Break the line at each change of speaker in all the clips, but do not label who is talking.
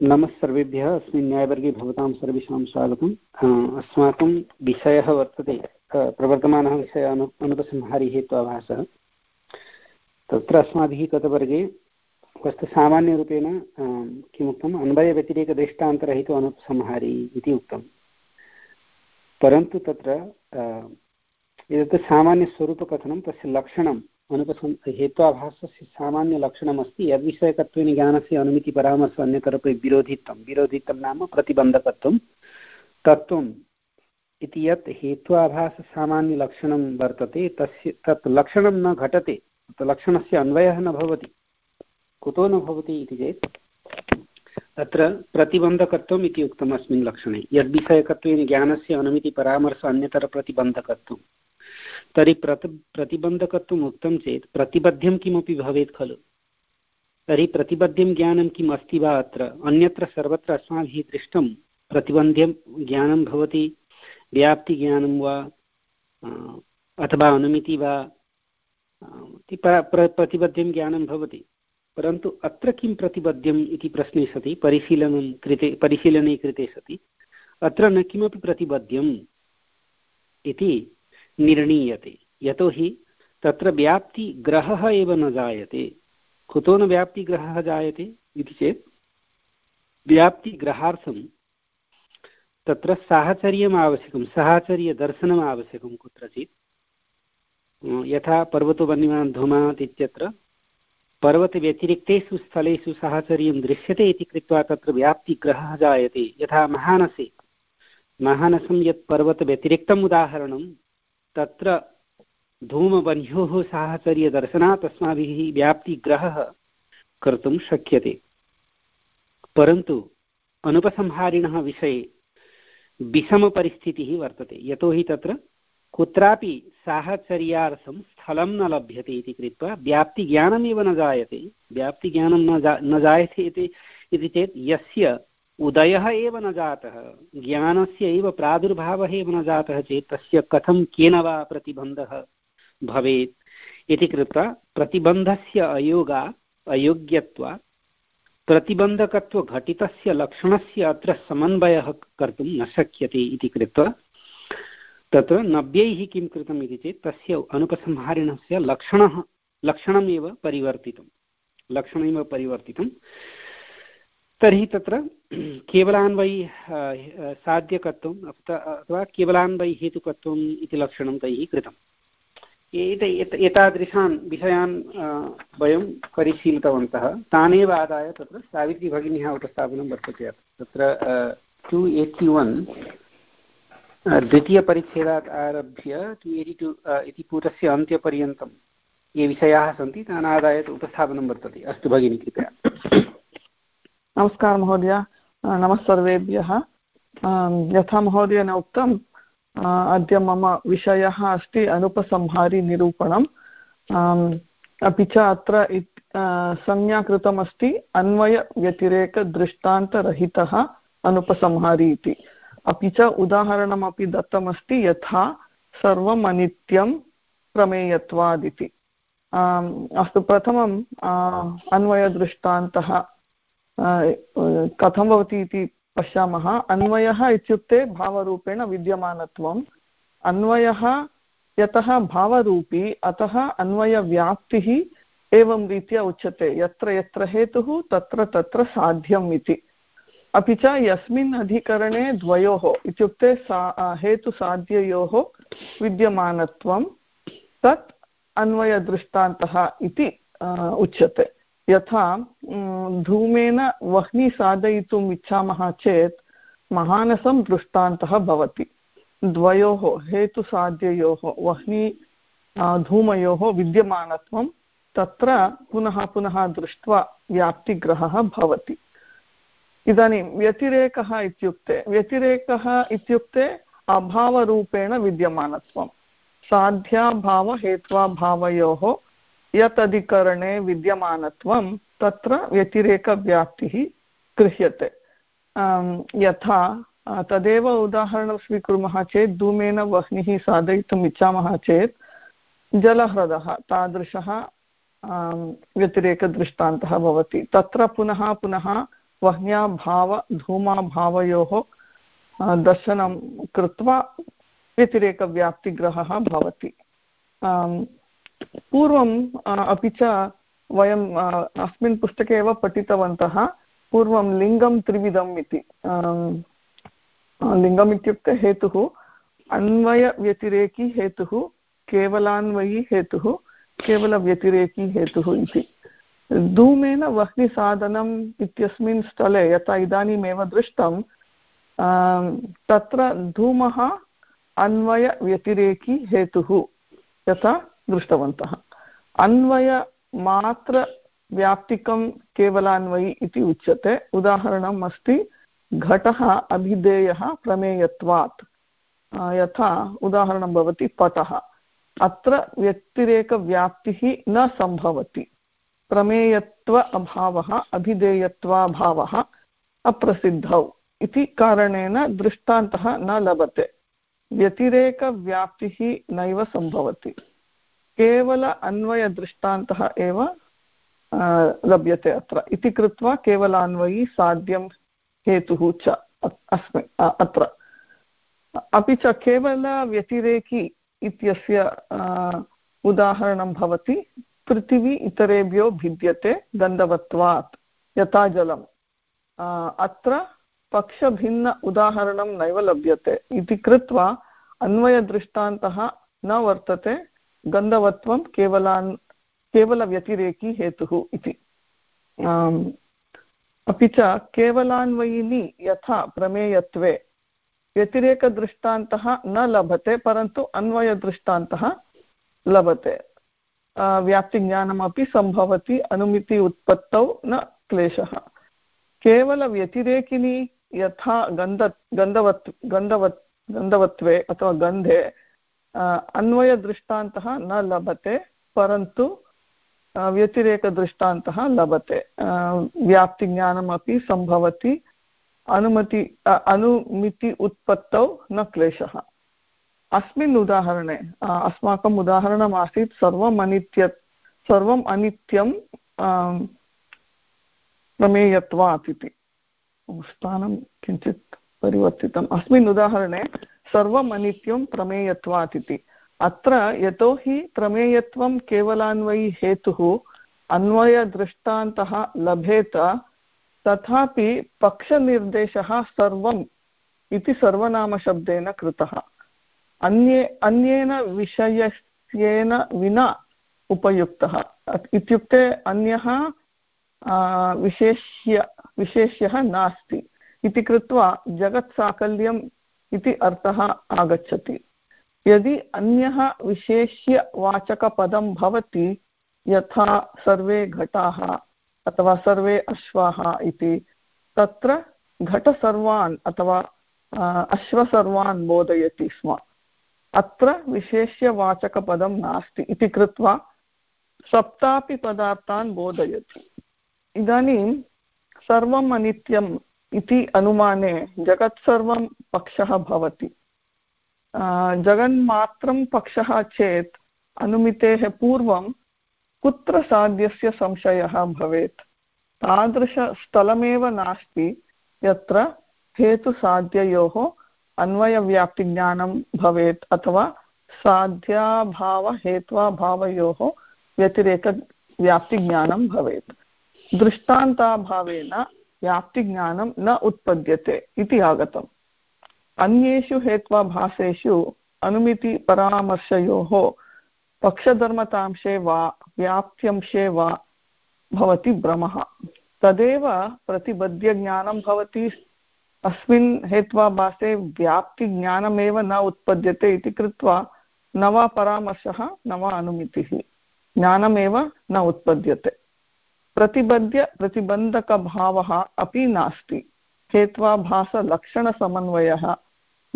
नमः सर्वेभ्यः, अस्मिन् न्यायवर्गे भवतां सर्वेषां स्वागतम्। अस्माकं विषयः वर्तते प्रवर्तमानः विषयः अनु, अनुपसंहारी हेत्वाभासः तत्र अस्माभिः गतवर्गे वस्तु सामान्यरूपेण किमुक्तम्? अन्वयव्यतिरेकदृष्टान्तरहितो अनुपसंहारी इति उक्तं परन्तु तत्र एतत् सामान्यस्वरूपकथनं, तस्य लक्षणम् अनुपसं हेत्वाभासस्य सामान्यलक्षणमस्ति। यद्विषयकत्वेन ज्ञानस्य अनुमितिपरामर्श अन्यतरपि विरोधित्वं। विरोधित्वं नाम प्रतिबन्धकत्वं। तत्त्वम् इति यत् हेत्वाभाससामान्यलक्षणं वर्तते, तस्य तत् लक्षणं न घटते, तत् लक्षणस्य अन्वयः न भवति। कुतो न भवति इति चेत् तत्र प्रतिबन्धकत्वम् इति उक्तम् अस्मिन् लक्षणे यद्विषयकत्वेन ज्ञानस्य अनुमितिपरामर्श अन्यतरप्रतिबन्धकत्वं तर्हि प्रत, प्रतिबन्धकत्वम् उक्तं चेत् प्रतिबद्ध्यं किमपि भवेत् खलु। तर्हि प्रतिबद्ध्यं ज्ञानं किम् अस्ति वा अत्र? अन्यत्र सर्वत्र अस्माभिः दृष्टं प्रतिबन्ध्यं ज्ञानं भवति, व्याप्तिज्ञानं वा अथवा अनुमिति वा प्रतिबद्ध्यं ज्ञानं भवति। परन्तु अत्र किं प्रतिबद्ध्यम् इति प्रश्ने सति, परिशीलनं कृते, परिशीलने कृते सति, अत्र न किमपि प्रतिबद्ध्यम् इति निर्णीयते। यतोहि तत्र व्याप्तिग्रहः एव न जायते। कुतो न व्याप्तिग्रहः जायते इति चेत् व्याप्तिग्रहार्थं तत्र साहचर्यम् आवश्यकं, साहचर्यदर्शनम् आवश्यकं कुत्रचित्। यथा पर्वतो वन्यमान् धूमात् इत्यत्र पर्वतव्यतिरिक्तेषु स्थलेषु साहचर्यं दृश्यते इति कृत्वा तत्र व्याप्तिग्रहः जायते। यथा महानसे, महानसं यत् पर्वतव्यतिरिक्तम् उदाहरणं तत्र धूमवन्योः साहचर्यदर्शनात् अस्माभिः व्याप्तिग्रहः कर्तुं शक्यते। परन्तु अनुपसंहारिणः विषये विषमपरिस्थितिः वर्तते। यतोहि तत्र कुत्रापि साहचर्यार्थं स्थलं न लभ्यते इति कृत्वा व्याप्तिज्ञानमेव न जायते। व्याप्तिज्ञानं न जा न जायते इति चेत् यस्य उदयः एव न जातः, ज्ञानस्य एव प्रादुर्भावः एव न जातः चेत् तस्य कथं केन वा प्रतिबन्धः भवेत्? इति कृत्वा प्रतिबन्धस्य अयोगा, अयोग्यत्वा प्रतिबन्धकत्वघटितस्य लक्षणस्य अत्र समन्वयः कर्तुं न शक्यते इति कृत्वा तत्र नव्यैः किं कृतम् इति चेत् तस्य अनुपसंहारिणस्य लक्षणः, लक्षणमेव परिवर्तितं लक्षणमेव परिवर्तितं तर्हि तत्र केवलान्वयि साध्यकत्वम् अथवा केवलान्वयि हेतुकत्वम् इति लक्षणं तैः कृतम्। एत एतादृशान् विषयान् वयं परिशीलितवन्तः। तानेव आदाय तत्र सावित्रीभगिन्याः उपस्थापनं वर्तते तत्र टु एय्टि वन् द्वितीयपरिच्छेदात् आरभ्य टु एय्टि टु इति पुटस्य अन्त्यपर्यन्तं ये विषयाः सन्ति तान् आदाय उपस्थापनं वर्तते। अस्तु भगिनि, कृपया।
नमस्कारः महोदय। नमः सर्वेभ्यः यथा महोदयेन उक्तम् अद्य मम विषयः अस्ति अनुपसंहारिनिरूपणम्। अपि च अत्र संज्ञा कृतमस्ति अन्वयव्यतिरेकदृष्टान्तरहितः अनुपसंहारी इति। अपि च उदाहरणमपि दत्तमस्ति यथा सर्वम् अनित्यं प्रमेयत्वादिति अस्तु, प्रथमम् अन्वयदृष्टान्तः कथं भवति इति पश्यामः। अन्वयः इत्युक्ते भावरूपेण विद्यमानत्वम्। अन्वयः यतः भावरूपी, अतः अन्वयव्याप्तिः एवं रीत्या उच्यते। यत्र यत्र हेतुः, तत्र तत्र साध्यम् इति। अपि च यस्मिन् अधिकरणे द्वयोः, इत्युक्ते सा हेतुसाध्ययोः विद्यमानत्वं तत् अन्वयदृष्टान्तः इति उच्यते। यथा धूमेन वह्नि साधयितुम् इच्छामः चेत् महानसं दृष्टान्तः भवति। द्वयोः हेतुसाध्ययोः, वह्नि धूमयोः विद्यमानत्वं तत्र पुनः पुनः दृष्ट्वा व्याप्तिग्रहः भवति। इदानीं व्यतिरेकः इत्युक्ते व्यतिरेकः इत्युक्ते अभावरूपेण विद्यमानत्वं। साध्याभावहेत्वाभावयोः यत् अधिकरणे विद्यमानत्वं तत्र व्यतिरेकव्याप्तिः गृह्यते। यथा तदेव उदाहरणं स्वीकुर्मः चेत् धूमेन वह्निः साधयितुम् इच्छामः चेत् जलह्रदः तादृशः व्यतिरेकदृष्टान्तः भवति। तत्र पुनः पुनः वह्न्याभाव धूमाभावयोः दर्शनं कृत्वा व्यतिरेकव्याप्तिग्रहः भवति। पूर्वम् अपि च वयम् अस्मिन् पुस्तके एव पठितवन्तः, पूर्वं लिङ्गं त्रिविधम् इति लिङ्गम् इत्युक्ते हेतुः, अन्वयव्यतिरेकी हेतुः, केवलान्वयी हेतुः, केवलव्यतिरेकी हेतुः इति। धूमेन वह्निसाधनम् इत्यस्मिन् स्थले यथा इदानीमेव दृष्टं तत्र धूमः अन्वयव्यतिरेकी हेतुः, यथा दृष्टवन्तः। अन्वयमात्रव्याप्तिकं केवलान्वयी इति उच्यते। उदाहरणम् अस्ति, घटः अभिधेयः प्रमेयत्वात्। यथा उदाहरणं भवति, पटः। अत्र व्यतिरेकव्याप्तिः न सम्भवति। प्रमेयत्व अभावः, अभिधेयत्वाभावः अप्रसिद्धौ इति कारणेन दृष्टान्तः न लभते। व्यतिरेकव्याप्तिः नैव सम्भवति। केवल अन्वयदृष्टान्तः एव लभ्यते अत्र। इति कृत्वा केवलान्वयी साध्यं हेतुः च अस्मि अत्र। अपि च केवलव्यतिरेकी इत्यस्य उदाहरणं भवति। पृथिवी इतरेभ्यो भिद्यते गन्धवत्वात् यथा जलम् अत्र पक्षभिन्न उदाहरणं नैव लभ्यते। इति कृत्वा अन्वयदृष्टान्तः न वर्तते। गन्धवत्वं केवलान् केवलव्यतिरेकी हेतुः इति। अपि च केवलान्वयिनी यथा प्रमेयत्वे व्यतिरेकदृष्टान्तः न लभते, परन्तु अन्वयदृष्टान्तः लभते। व्याप्तिज्ञानमपि सम्भवति, अनुमिति उत्पत्तौ न क्लेशः। केवलव्यतिरेकिनी यथा गन्ध गन्धवत् गन्धवत् गन्धवत्वे अथवा गन्धे अन्वयदृष्टान्तः न लभते परन्तु व्यतिरेकदृष्टान्तः लभते व्याप्तिज्ञानमपि सम्भवति अनुमति अनुमिति उत्पत्तौ न क्लेशः अस्मिन् उदाहरणे अस्माकम् उदाहरणमासीत् सर्वम् अनित्य सर्वम् अनित्यं प्रमेयत्वात् इति स्थानं किञ्चित् परिवर्तितम् अस्मिन् उदाहरणे सर्वम् अनित्यं प्रमेयत्वात् इति अत्र यतोहि प्रमेयत्वं केवलान्वयी हेतुः अन्वयदृष्टान्तः लभेत, तथापि पक्षनिर्देशः सर्वम् इति सर्वनामशब्देन कृतः। अन्ये, अन्येन विषयस्येन विना उपयुक्तः। इत्युक्ते अन्यः विशेष्य, विशेष्यः नास्ति। इति कृत्वा जगत्साकल्यम् इति अर्थः आगच्छति। यदि अन्यः विशेष्यवाचकपदं भवति, यथा सर्वे घटाः अथवा सर्वे अश्वाः इति, तत्र घटसर्वान् अथवा अश्वसर्वान् बोधयति स्म। अत्र विशेष्यवाचकपदं नास्ति इति कृत्वा सप्तापि पदार्थान् बोधयति। इदानीं सर्वम् अनित्यम् इति अनुमाने जगत् सर्वं पक्षः भवति। जगन्मात्रं पक्षः चेत् अनुमितेः पूर्वं कुत्र साध्यस्य संशयः भवेत्? तादृशस्थलमेव नास्ति, यत्र हेतुसाध्ययोः अन्वयव्याप्तिज्ञानं भवेत्, अथवा साध्याभावहेत्वाभावयोः व्यतिरेकव्याप्तिज्ञानं भवेत्। दृष्टान्ताभावेन व्याप्तिज्ञानं न उत्पद्यते इति आगतम्। अन्येषु हेत्वाभासेषु अनुमितिपरामर्शयोः पक्षधर्मतांशे वा व्याप्त्यंशे वा भवति भ्रमः। तदेव प्रतिबध्यज्ञानं भवति। अस्मिन् हेत्वाभासे व्याप्तिज्ञानमेव न उत्पद्यते इति कृत्वा न वा परामर्शः, न वा अनुमितिः। ज्ञानमेव न उत्पद्यते। प्रतिबद्ध्य प्रतिबन्धकभावः अपि नास्ति। हेत्वाभासलक्षणसमन्वयः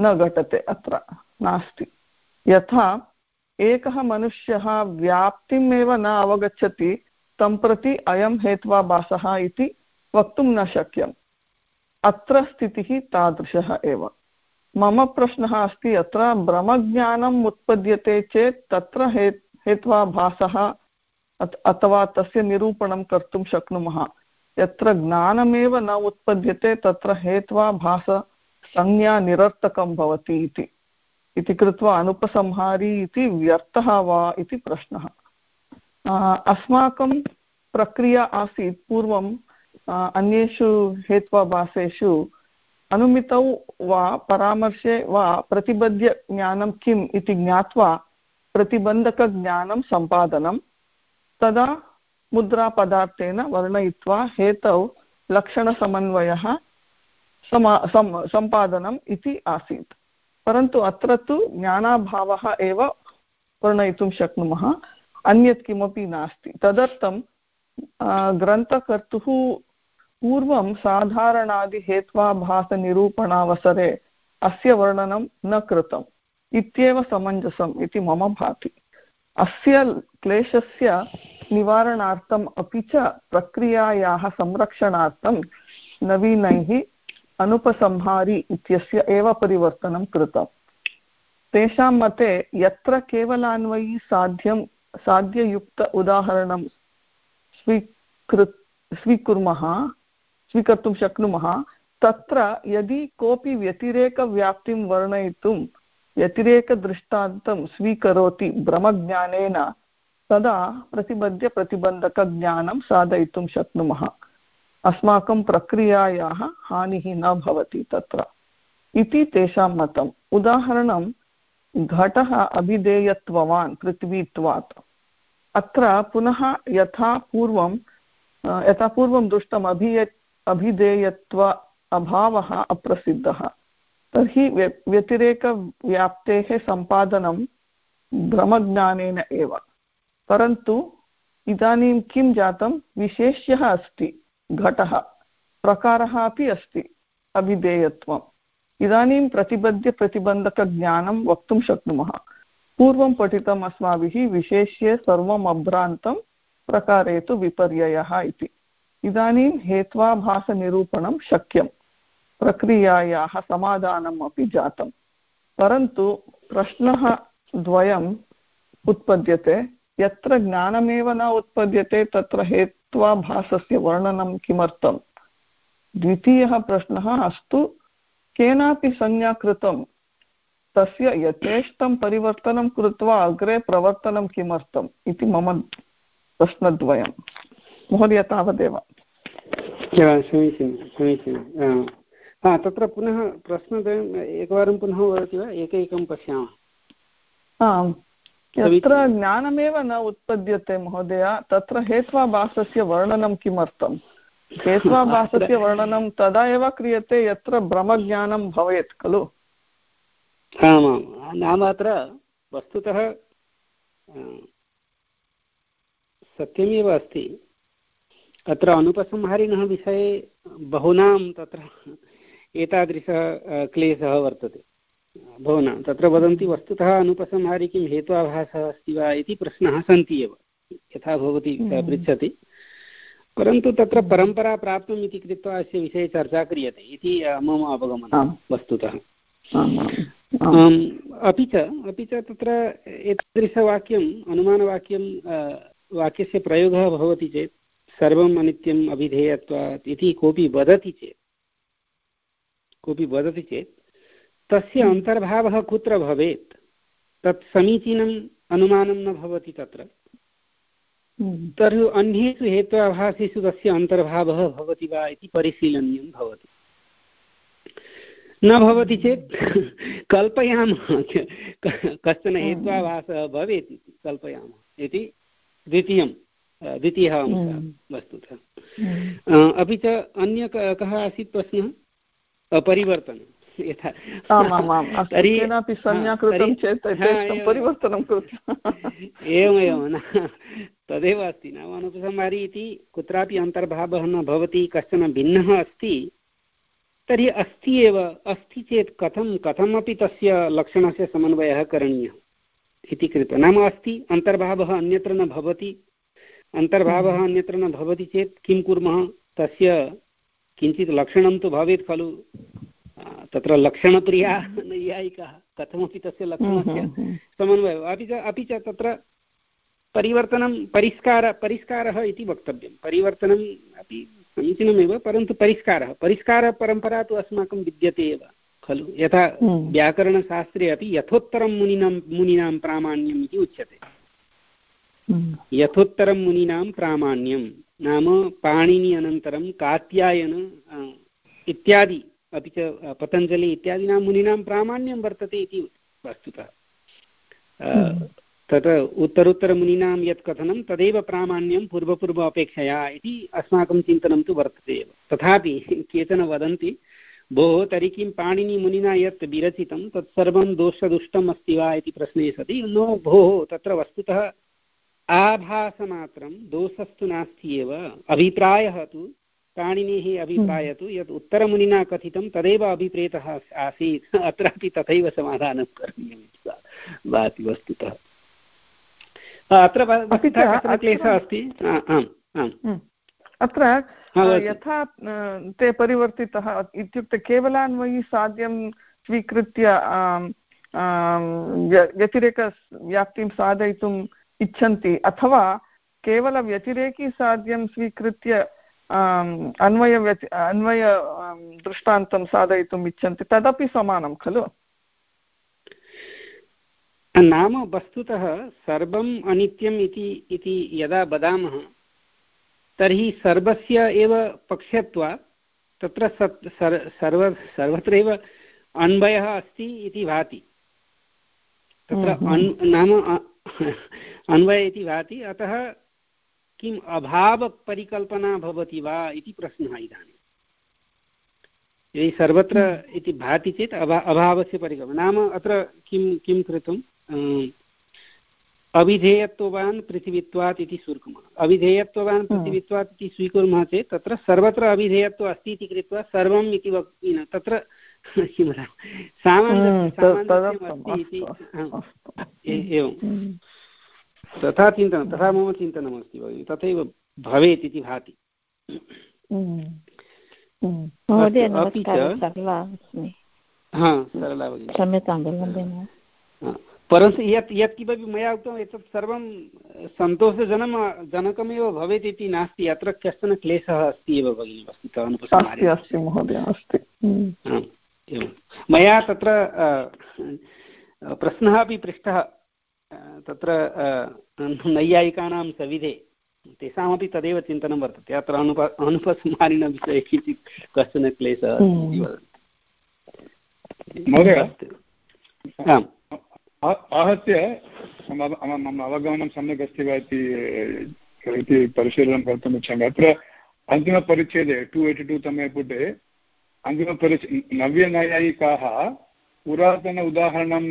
न घटते अत्र, नास्ति। यथा एकः मनुष्यः व्याप्तिमेव न अवगच्छति, तं प्रति अयं हेत्वाभासः इति वक्तुं न शक्यम्। अत्र स्थितिः तादृशः एव। मम प्रश्नः अस्ति अत्र ब्रह्मज्ञानम् उत्पद्यते चेत् तत्र हे हेत्वाभासः अथवा तस्य निरूपणं कर्तुं शक्नुमः। यत्र ज्ञानमेव न उत्पद्यते, तत्र हेत्वा भाससंज्ञा निरर्थकं भवति इति। इति कृत्वा अनुपसंहारी इति व्यर्थः वा इति प्रश्नः। अस्माकं प्रक्रिया आसीत् पूर्वं अन्येषु हेत्वाभासेषु अनुमितौ वा परामर्शे वा प्रतिबद्ध्यज्ञानं किम् इति ज्ञात्वा प्रतिबन्धकज्ञानं सम्पादनं तदा मुद्रापदार्थेन वर्णयित्वा हेतौ लक्षणसमन्वयः समा सम्पादनम् इति आसीत्। परन्तु अत्र तु ज्ञानाभावः एव वर्णयितुं शक्नुमः, अन्यत् किमपि नास्ति। तदर्थं ग्रन्थकर्तुः पूर्वं साधारणादिहेत्वाभासनिरूपणावसरे अस्य वर्णनं न कृतम्, इत्येव समञ्जसम् इति मम भाति। अस्य क्लेशस्य निवारणार्थम् अपि च प्रक्रियायाः संरक्षणार्थं नवीनैः अनुपसंहारी इत्यस्य एव परिवर्तनं कृतम् तेषां मते यत्र केवलान्वयी साध्यं, साध्ययुक्त उदाहरणं स्वीकृ, स्वीकुर्मः, स्वीकर्तुं शक्नुमः, तत्र यदि कोऽपि व्यतिरेकव्याप्तिं वर्णयितुं, व्यतिरेकदृष्टान्तं स्वीकरोति भ्रमज्ञानेन तदा प्रतिबद्धप्रतिबन्धकज्ञानं साधयितुं शक्नुमः। अस्माकं प्रक्रियायाः हानिः न भवति तत्र। इति तेषां मतम् उदाहरणं, घटः अभिधेयत्ववान् पृथ्वीत्वात्। अत्र पुनः यथा पूर्वं यथा पूर्वं दृष्टम् अभिय, अभिधेयत्व अभावः अप्रसिद्धः। तर्हि व्य, व्यतिरेकव्याप्तेः सम्पादनं भ्रमज्ञानेन एव। परन्तु इदानीं किं जातं? विशेष्यः अस्ति। घटः। प्रकारः अपि अस्ति। अभिधेयत्वम्। इदानीं प्रतिबद्ध्यप्रतिबन्धकज्ञानं वक्तुं शक्नुमः। पूर्वं पठितम् अस्माभिः विशेष्ये सर्वम् अभ्रान्तं प्रकारे तु विपर्ययः इति। इदानीं हेत्वाभासनिरूपणं शक्यं प्रक्रियायाः समाधानम् अपि जातं परन्तु प्रश्नः द्वयम् उत्पद्यते। यत्र ज्ञानमेव न उत्पद्यते तत्र हेत्वाभासस्य वर्णनं किमर्थम्? द्वितीयः प्रश्नः अस्तु केनापि संज्ञा कृतं तस्य यथेष्टं परिवर्तनं कृत्वा अग्रे प्रवर्तनं किमर्थम् इति मम प्रश्नद्वयं महोदय तावदेव।
समीचीनं समीचीनं। हा तत्र पुनः प्रश्नद्वयम् एकवारं पुनः वदति वा? एकैकं पश्यामः।
आम्। यत्र ज्ञानमेव न उत्पद्यते महोदय तत्र हेत्वाभासस्य वर्णनं किमर्थम्? हेत्वाभासस्य वर्णनं तदा एव क्रियते यत्र ब्रह्मज्ञानं भवेत् खलु?
आमां नाम अत्र वस्तुतः सत्यमेव अस्ति। अत्र अनुपसंहारिणः विषये बहूनां तत्र एतादृशः क्लेशः वर्तते। बहूनां तत्र वदन्ति वस्तुतः अनुपसंहारि किं हेत्वाभासः अस्ति वा इति प्रश्नाः सन्ति एव। यथा भवती हम्म। पृच्छति। परन्तु तत्र परम्परा प्राप्तम् इति कृत्वा अस्य विषये चर्चा क्रियते इति मम अवगमनं वस्तुतः। अपि च अपि च तत्र एतादृशवाक्यम् अनुमानवाक्यं वाक्यस्य प्रयोगः भवति चेत् सर्वम् अनित्यम् अभिधेयत्वात् इति कोऽपि वदति चेत् कोऽपि वदति चेत् तस्य हम्म। अन्तर्भावः कुत्र भवेत् तत् समीचीनम् अनुमानं न भवति तत्र हम्म। तर्हि अन्येषु हेत्वाभासेषु तस्य अन्तर्भावः भवति वा इति परिशीलनीयं भवति न भवति चेत् कल्पयामः कश्चन हेत्वाभासः भवेत् इति कल्पयामः इति द्वितीयं द्वितीयः अंशः हम्म। वस्तुतः हम्म। अपि च अन्य कः आसीत् प्रश्नः परिवर्तनं
यथा। केनापि संज्ञा कृतं चेत् परिवर्तनं
एवमेव न तदेव अस्ति नाम अनुपसंहारी इति कुत्रापि अन्तर्भावः न भवति कश्चन भिन्नः अस्ति तर्हि अस्ति एव अस्ति चेत् कथं कथमपि तस्य लक्षणस्य समन्वयः करणीयः इति कृत्वा। नाम अस्ति अन्तर्भावः अन्यत्र न भवति अन्तर्भावः हम्म। अन्यत्र न भवति चेत् किं कुर्मः तस्य किञ्चित् लक्षणं तु भवेत् खलु। तत्र लक्षणप्रिया नैयायिकः कथमपि तस्य लक्षणस्य हम्म, हम्म, समन्वयः। अपि च अपि च तत्र परिवर्तनं परिष्कार परिष्कारः इति वक्तव्यं। परिवर्तनम् अपि समीचीनमेव परन्तु परिष्कारः। परिष्कारपरम्परा तु अस्माकं विद्यते एव खलु? यथा
हम्म।
व्याकरणशास्त्रे अपि यथोत्तरं मुनीनां मुनीनां प्रामाण्यम् इति उच्यते।
हम्म।
यथोत्तरं मुनीनां प्रामाण्यं नाम पाणिनि अनन्तरं कात्यायन इत्यादि अपि च पतञ्जलि इत्यादीनां मुनीनां प्रामाण्यं वर्तते इति वस्तुतः। हम्म। तत्र उत्तरोत्तरमुनीनां यत् कथनं तदेव प्रामाण्यं पूर्वपूर्व अपेक्षया इति अस्माकं चिन्तनं तु वर्तते एव। तथापि केचन वदन्ति भोः तर्हि किं पाणिनिमुनिना यत् विरचितं तत्सर्वं दोषदुष्टम् अस्ति वा इति प्रश्ने सति। नो भोः तत्र वस्तुतः आभासमात्रं दोषस्तु नास्ति एव। अभिप्रायः तु पाणिनेः अभिप्रायः तु यत् उत्तरमुनिना कथितं तदेव अभिप्रेतः आसीत्। अत्रापि तथैव समाधानं करणीयम् भाति वस्तुतः। अत्र क्लेशः अस्ति? आम् आम्।
अत्र यथा ते परिवर्तितः इत्युक्ते केवलान्वयि साध्यं स्वीकृत्य व्यतिरेकव्याप्तिं साधयितुम् इच्छन्ति अथवा केवलव्यतिरेकी साध्यं स्वीकृत्य अन्वय अन्वय दृष्टान्तं साधयितुम् इच्छन्ति तदपि समानं खलु
नाम वस्तुतः सर्वम् अनित्यम् इति इति यदा वदामः तर्हि सर्वस्य एव पक्षत्वात् तत्र सत् सर्व सर्वत्रैव अन्वयः अस्ति इति भाति तत्र हम्म, हम्म। नाम अन्वय इति भाति अतः किम् अभावपरिकल्पना भवति वा इति प्रश्नः इदानीं यदि सर्वत्र। इति भाति चेत् अभा अभावस्य परिकल्पना। नाम अत्र किं किं कृतं अविधेयत्ववान् पृथिवीत्वात् इति स्वीकुर्मः। अविधेयत्ववान्। पृथिवीत्वात् इति स्वीकुर्मः चेत् तत्र सर्वत्र अविधेयत्वम् अस्ति इति कृत्वा सर्वम् इति वक् तत्र किं वदामः सामान्यम् अस्ति इति एवं तथा चिन्तनं तथा मम चिन्तनमस्ति भगिनि तथैव भवेत् इति भाति। अपि च हा सरला भगिनि। परन्तु यत् यत् किमपि मया उक्तम् एतत् सर्वं सन्तोषजनं जनकमेव भवेत् इति नास्ति। अत्र कश्चन क्लेशः अस्ति एव भगिनि वस्तुतः एवं। मया तत्र प्रश्नः अपि पृष्टः। तत्र नैयायिकानां सविधे तेषामपि तदेव चिन्तनं वर्तते अत्र अनुप अनुपसंहारिणविषये किञ्चित् कश्चन क्लेशः
आम्। आहत्य मम अवगमनं सम्यक् अस्ति वा इति परिशीलनं कर्तुम् इच्छामि। अत्र अन्तिमपरिच्छेदे टु एय्टि टु तमे पुटे अन्तिमपरिच्छ नव्यनैयायिकाः पुरातन उदाहरणं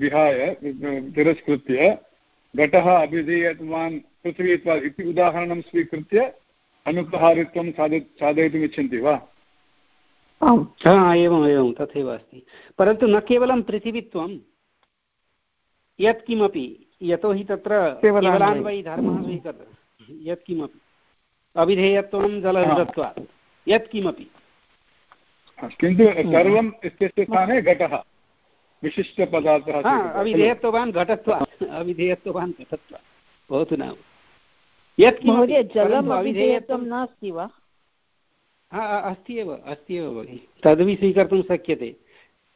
विहाय तिरस्कृत्य घटः अभिधेयत्वान् पृथ्वीत्वात् इति उदाहरणं स्वीकृत्य अनुपहारित्वं साधय साधयितुम् इच्छन्ति वा
एवम् एवं तथैव अस्ति। परन्तु न केवलं पृथिवीत्वं यत्किमपि यतोहि तत्र केवलान्वयि धर्मः स्वीकृतः यत्किमपि। अविधेयत्वं जलदत्वात् यत्किमपि।
किन्तु सर्वम् इत्यस्य स्थाने घटः। विशिष्टपदार्थः
अविधेयत्ववान् घटत्वात् अविधेयत्ववान् घटत्वात् भवतु नाम।
यत्किमपि जलम् अविधेयत्वं नास्ति वा?
अस्ति एव अस्ति एव भगिनि। तदपि स्वीकर्तुं शक्यते।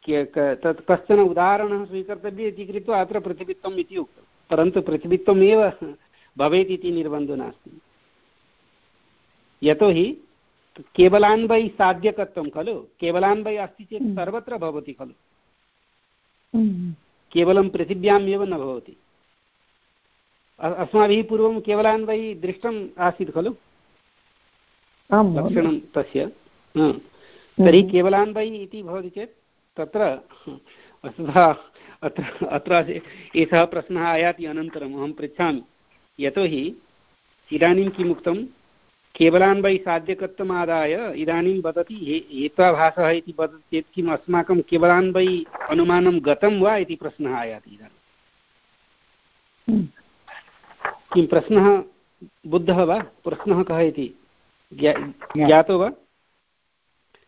तत् कश्चन उदाहरणः स्वीकर्तव्यम् इति कृत्वा अत्र प्रतिबित्वम् इति उक्तं। परन्तु प्रतिबित्वमेव भवेत् इति निर्बन्धो नास्ति। यतोहि केवलान्वयि साध्यकत्वं खलु? केवलान्वयि अस्ति चेत् हम्म। सर्वत्र भवति खलु। केवलं पृथिव्याम् एव न भवति। अस्माभिः पूर्वं केवलान्वयि दृष्टम् आसीत् खलु? लक्षणं तस्य। तर्हि हम्म। केवलान्वयि इति भवति चेत् तत्र वस्तुतः अत्र अत्र एषः प्रश्नः आयाति अनन्तरम् अहं पृच्छामि। यतोहि इदानीं किम् उक्तं केवलान्वयि साध्यकत्वमादाय इदानीं वदति हेत्वाभासः इति वदति चेत् किम् अस्माकं केवलान्वयि अनुमानं गतं वा इति प्रश्नः आयाति इदानीं? किं प्रश्नः बुद्धः वा? प्रश्नः कः इति? ज्ञातो वा?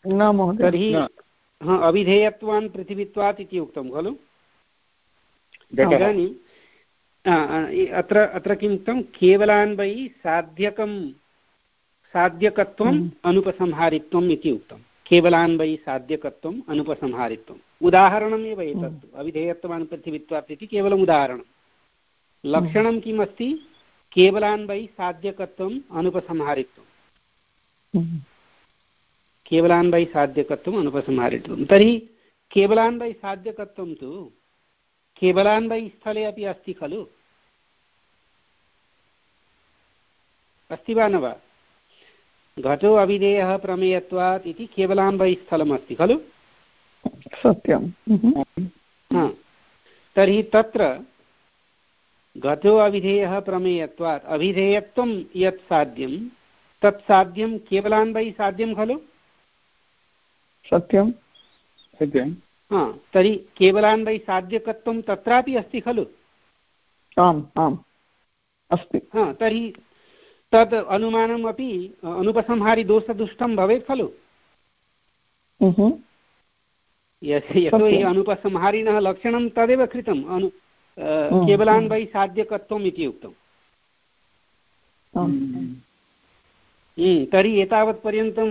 न तर्हि हा अविधेयत्वान् पृथिवीत्वात् इति उक्तं खलु? इदानीं अत्र अत्र किम् उक्तं? केवलान्वयि साध्यकं साध्यकत्वम् हम्म। अनुपसंहारित्वम् इति उक्तं केवलान्वयि साध्यकत्वम् अनुपसंहारित्वम्। उदाहरणमेव एतत् हम्म। अविधेयत्वमनुपृथिवित्वात् इति केवलम् उदाहरणं लक्षणं किम् अस्ति? केवलान्वयि साध्यकत्वम् अनुपसंहारित्वम्। केवलान्वयि साध्यकत्वम् अनुपसंहारित्वं तर्हि केवलान्वयि साध्यकत्वं तु केवलान्वयि स्थले अपि अस्ति खलु? अस्ति वा न वा? घटो अविधेयः प्रमेयत्वात् इति केवलान्वयि स्थलमस्ति खलु?
सत्यं
तर्हि तत्र घटो अविधेयः प्रमेयत्वात् अविधेयत्वं यत् साध्यं तत् साध्यं केवलान्वयि साध्यं खलु?
सत्यं
सत्यं
हा। तर्हि केवलान्वयि साध्यकत्वं तत्रापि अस्ति खलु?
आम् आम्। अस्ति।
हा तर्हि तद् अनुमानम् अपि अनुपसंहारिदोषदुष्टं भवेत् खलु। यतोहि अनुपसंहारिणः लक्षणं तदेव कृतम् अनु केवलान्वयि साध्यकत्वम् इति उक्तम्। तर्हि एतावत्पर्यन्तं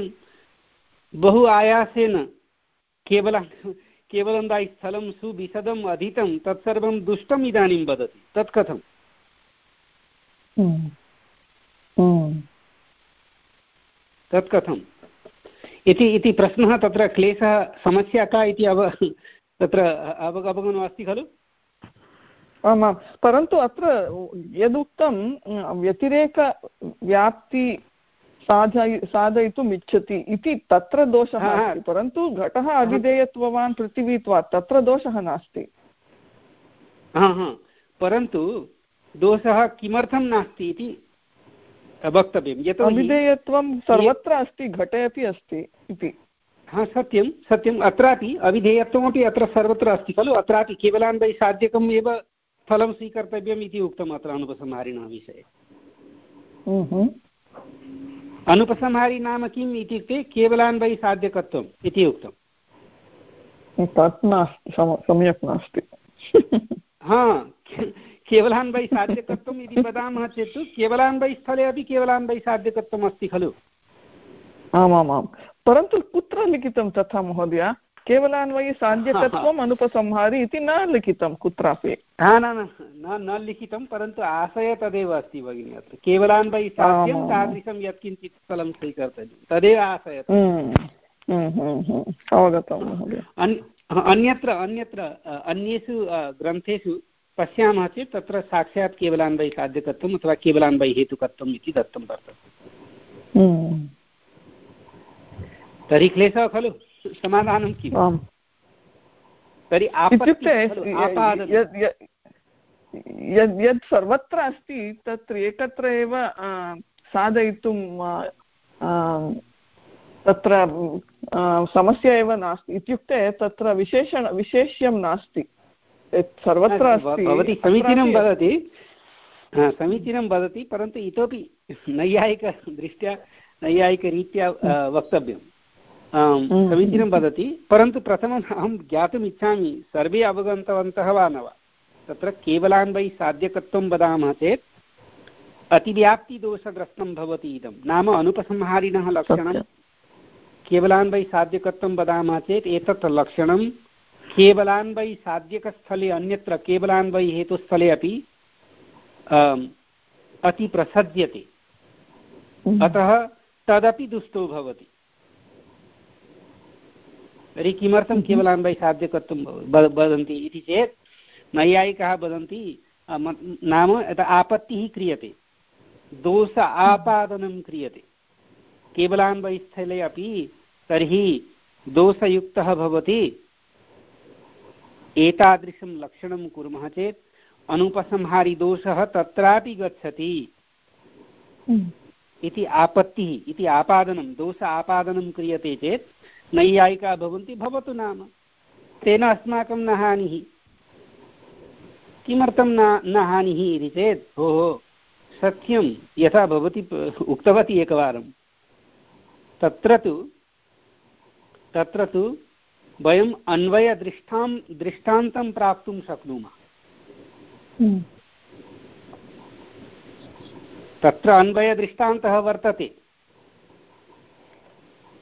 बहु आयासेन केवल केवलं दा स्थलं सुविशदम् अधीतं तत्सर्वं दुष्टम् इदानीं वदति तत् कथम् तत् कथम् इति इति प्रश्नः तत्र क्लेशः समस्या का इति अव तत्र अव अवगमनम् अस्ति खलु?
आमां परन्तु अत्र यदुक्तं व्यतिरेकव्याप्ति साधय साधयितुम् इच्छति इति तत्र दोषः अस्ति। परन्तु घटः अभिधेयत्ववान् पृथिवीत्वात् तत्र दोषः नास्ति।
परन्तु दोषः किमर्थं नास्ति इति? वक्तव्यं यतो
अविधेयत्वं सर्वत्र अस्ति घटे अपि अस्ति इति।
हा सत्यं सत्यम् अत्रापि अविधेयत्वमपि अत्र सर्वत्र अस्ति खलु अत्रापि केवलान्वयि साध्यकम् एव फलं स्वीकर्तव्यम् इति उक्तम् अत्र अनुपसंहारिणः विषये। अनुपसंहारी नाम किम् इत्युक्ते केवलान्वयि साध्यकत्वम् इति उक्तम्।
तत् नास्ति सम्यक् नास्ति।
हा केवलान्वयि साध्यकत्वम् इति वदामः चेत् केवलान्वयि स्थले अपि केवलान्वयि साध्यकत्वम् अस्ति खलु।
आमामां परन्तु कुत्र लिखितं तथा महोदय? केवलान्वयि साध्यकत्वम् अनुपसंहारि इति न लिखितं कुत्रापि।
न न न लिखितं परन्तु आशय तदेव अस्ति भगिनि अत्र। केवलान्वयि साध्यं तादृशं यत्किञ्चित् स्थलं स्वीकर्तव्यं। तदेव आशय
हम्म, हम्म, हम्म, अवगतं महोदय।
अन्यत्र अन्यत्र अन्येषु ग्रन्थेषु पश्यामः चेत् तत्र साक्षात् केवलान्वयि साध्यकत्वम् अथवा केवलान्वयि हेतुकत्वम् इति दत्तं वर्तते। तर्हि क्लेशः खलु? समाधानं किम्? तर्हि
इत्युक्ते यद् यत् सर्वत्र अस्ति तत्र एकत्र एव साधयितुं तत्र समस्या एव नास्ति। इत्युक्ते तत्र विशेषण विशेष्यं नास्ति। सर्वत्र अस्ति
भवती समीचीनं वदति। समीचीनं वदति परन्तु इतोपि नैयायिकदृष्ट्या नैयायिकरीत्या वक्तव्यं हम्म। समीचीनं वदति परन्तु प्रथमम् अहं ज्ञातुम् इच्छामि सर्वे अवगतवन्तः वा न वा? तत्र केवलान्वयि साध्यकत्वं वदामः चेत् अतिव्याप्तिदोषग्रस्तं भवति इदं। नाम अनुपसंहारिणः लक्षणं केवलान्वयि साध्यकत्वं वदामः चेत् एतत् लक्षणं केवलान्वयि साध्यकस्थले अन्यत्र केवलान्वयि हेतुस्थले अपि अतिप्रसज्यते हम्म। अतः तदपि दुष्टो भवति। तर्हि किमर्थं केवलान्वयि साध्यकर्तुं वदन्ति इति चेत् नैयायिकाः वदन्ति नाम यथा आपत्तिः क्रियते। दोष आपादनं क्रियते। केवलान्वयस्थले अपि तर्हि दोषयुक्तः भवति। एतादृशं लक्षणं कुर्मः चेत् अनुपसंहारिदोषः तत्रापि गच्छति। हम्म। इति आपत्तिः इति आपादनं दोष आपादनं क्रियते चेत् नैयायिका भवन्ति भवतु नाम। तेन अस्माकं न हानिः। किमर्थं न न हानिः इति चेत् भोः सत्यं यथा भवती उक्तवती एकवारं। तत्र तु तत्र तु वयम् अन्वयदृष्टां दृष्टान्तं प्राप्तुं शक्नुमः। हम्म। तत्र अन्वयदृष्टान्तः वर्तते।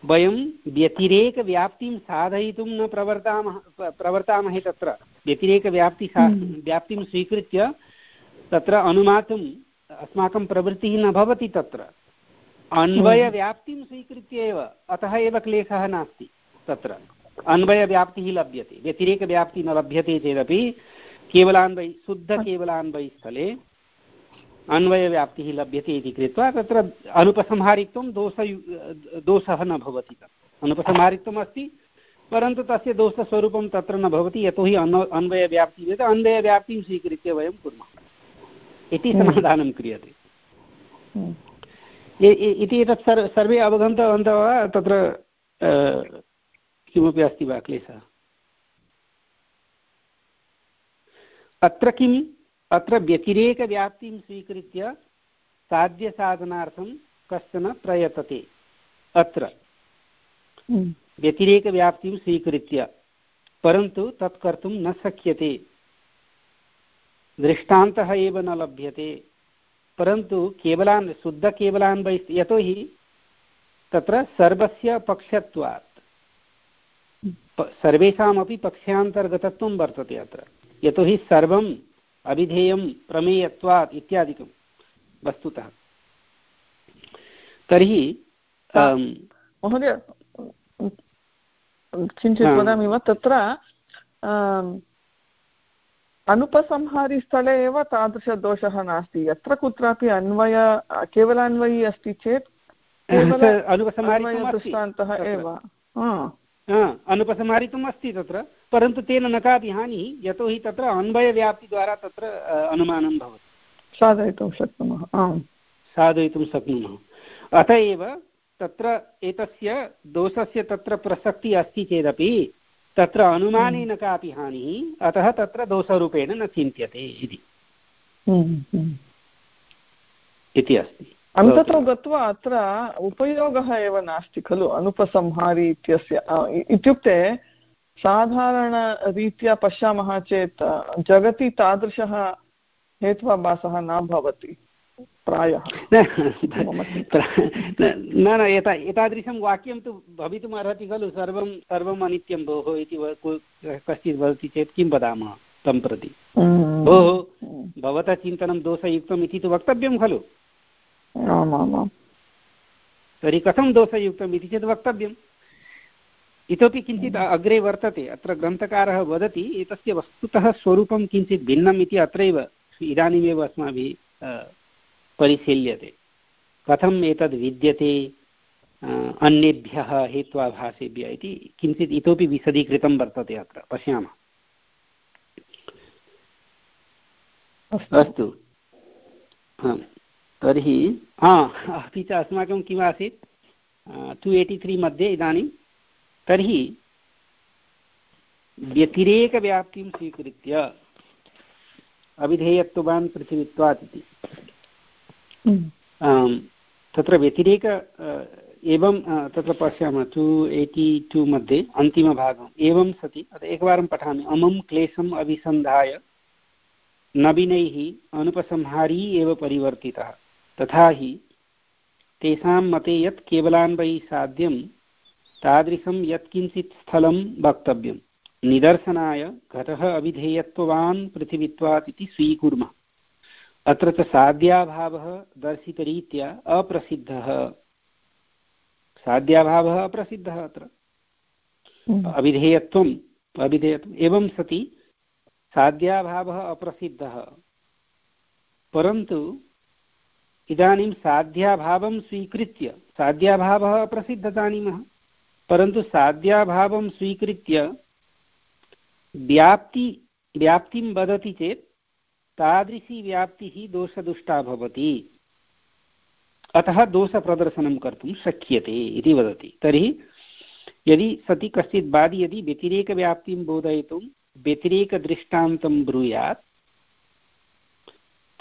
वयं व्यतिरेकव्याप्तिं साधयितुं न प्रवर्तामः प्रवर्तामहे तत्र। व्यतिरेकव्याप्ति
हम्म।
व्याप्तिं स्वीकृत्य तत्र अनुमातुम् अस्माकं प्रवृत्तिः न भवति तत्र। अन्वयव्याप्तिं स्वीकृत्य एव अतः एव क्लेशः नास्ति तत्र। अन्वयव्याप्तिः लभ्यते व्यतिरेकव्याप्तिः न लभ्यते चेदपि केवलान्वयि शुद्धकेवलान्वयस्थले अन्वयव्याप्तिः लभ्यते इति कृत्वा तत्र अनुपसंहारित्वं दोष दोषः न भवति तत् अनुपसंहारित्वम् अस्ति परन्तु तस्य दोषस्वरूपं तत्र न भवति यतोहि अन् अन्वयव्याप्तिः चेत् अन्वयव्याप्तिं स्वीकृत्य वयं कुर्मः इति
हम्म।
समाधानं क्रियते
हम्म।
इति एतत् सर्वे अवगन्तवन्तः वा तत्र किमपि अस्ति वा क्लेशः? अत्र किम्? अत्र व्यतिरेकव्याप्तिं स्वीकृत्य साध्यसाधनार्थं कश्चन प्रयतते। अत्र।
हम्म।
व्यतिरेकव्याप्तिं स्वीकृत्य परन्तु तत् कर्तुं न शक्यते। दृष्टान्तः एव न लभ्यते। परन्तु केवलान् शुद्धकेवलान्वै यतोहि तत्र सर्वस्य पक्षत्वात्। सर्वेषामपि पक्षान्तर्गतत्वं वर्तते अत्र। यतोहि सर्वम् अभिधेयं प्रमेयत्वात् इत्यादिकं वस्तुतः। तर्हि
महोदय किञ्चित् वदामि वा? तत्र अनुपसंहारिस्थले एव तादृशदोषः नास्ति। यत्र कुत्रापि अन्वय केवलान्वयी अस्ति चेत् दृष्टान्तः एव।
अनुपसंहारितुम् अस्ति तत्र परन्तु तेन न कापि हानिः यतोहि तत्र अन्वयव्याप्तिद्वारा तत्र अनुमानं भवति
साधयितुं शक्नुमः आम्
साधयितुं शक्नुमः अत एव तत्र एतस्य दोषस्य तत्र प्रसक्तिः अस्ति चेदपि तत्र अनुमानेन। कापि हानिः अतः तत्र दोषरूपेण न चिन्त्यते इति
हम्म, हम्म।
इति अस्ति
अन्ततो गत्वा अत्र उपयोगः एव नास्ति खलु अनुपसंहारी इत्यस्य इत्युक्ते साधारणरीत्या पश्यामः चेत् जगति तादृशः हेत्वाभासः न भवति प्रायः।
न न एता एतादृशं वाक्यं तु भवितुम् अर्हति खलु सर्वं सर्वम् अनित्यं भोः इति कश्चित् वदति चेत् किं वदामः तं प्रति? भोः भवतः चिन्तनं दोषयुक्तम् इति तु वक्तव्यं खलु।
आमामां
तर्हि कथं दोषयुक्तम् इति चेत् वक्तव्यम्। इतोपि किञ्चित् अग्रे वर्तते अत्र ग्रन्थकारः वदति एतस्य वस्तुतः स्वरूपं किञ्चित् भिन्नम् इति अत्रैव इदानीमेव अस्माभिः परिशील्यते। कथम् एतद् विद्यते अन्येभ्यः हेत्वाभासेभ्यः इति किञ्चित् इतोपि विशदीकृतं वर्तते अत्र। पश्यामः। अस्तु। तर्हि हा अपि च अस्माकं किम् आसीत् टु एय्टि त्री मध्ये इदानीं। तर्हि व्यतिरेकव्याप्तिं स्वीकृत्य अविधेयत्ववान् पृथिवीत्वात् इति। हम्म। तत्र व्यतिरेक एवं तत्र पश्यामः टु एय्टि टु मध्ये अन्तिमभागम् एवं सति। एकवारं पठामि। अमं क्लेशम् अभिसन्धाय नवीनैः अनुपसंहारी एव परिवर्तितः। तथा हि। तेषां मते यत् केवलान्वयि साध्यं तादृशं यत्किञ्चित् स्थलं वक्तव्यं। निदर्शनाय घटः अविधेयत्ववान् पृथिवीत्वात् इति स्वीकुर्मः। अत्र च साध्याभावः दर्शितरीत्या अप्रसिद्धः। साध्याभावः अप्रसिद्धः अत्र। हम्म। अविधेयत्वम् अविधेयत्वम् एवं सति साध्याभावः अप्रसिद्धः। परन्तु इदानीं साध्याभावं स्वीकृत्य, साध्याभावः अप्रसिद्धः जानीमः परन्तु साध्याभावं स्वीकृत्य व्याप्ति, व्याप्तिं वदति चेत् तादृशी व्याप्तिः दोषदुष्टा भवति। अतः दोषप्रदर्शनं कर्तुं शक्यते इति वदति। तर्हि यदि सति कश्चित् वादी यदि व्यतिरेकव्याप्तिं बोधयितुं व्यतिरेकदृष्टान्तं ब्रूयात्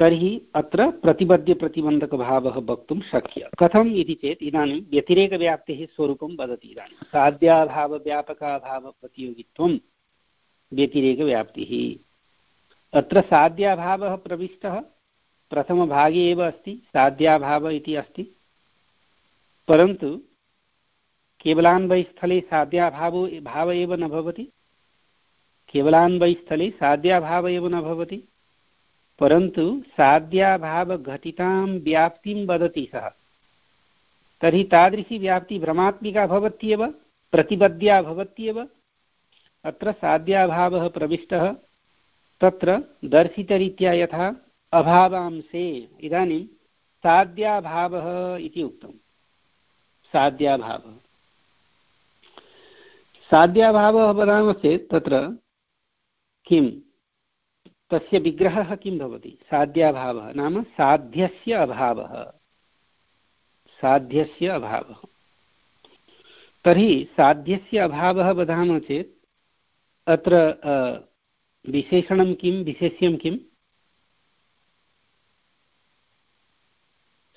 तर्हि अत्र प्रतिबद्ध्यप्रतिबन्धकभावः वक्तुं शक्य। कथम् इति चेत् इदानीं व्यतिरेकव्याप्तेः स्वरूपं वदति इदानीं। साध्याभावव्यापकाभावप्रतियोगित्वं व्यतिरेकव्याप्तिः। अत्र साध्याभावः प्रविष्टः, प्रथमभागे एव अस्ति, साध्याभाव इति अस्ति। परन्तु केवलान्वयस्थले साध्याभावो, भाव एव न भवति। केवलान्वयस्थले साध्याभाव एव न भवति। परन्तु साध्याभावघटितां व्याप्तिं वदति सः। तर्हि तादृशी व्याप्ति भ्रमात्मिका भवत्येव प्रतिबद्ध्या भवत्येव अत्र साध्याभावः प्रविष्टः, तत्र दर्शितरीत्या यथा अभावांसे, इदानीं साध्याभावः इति उक्तं साध्याभावः। साध्याभावः वदामश्चेत् तत्र किं तस्य विग्रहः किं भवति? साध्याभावः नाम साध्यस्य अभावः। साध्यस्य अभावः। तर्हि साध्यस्य अभावः वदामः चेत् अत्र विशेषणं किं? विशेष्यं किम्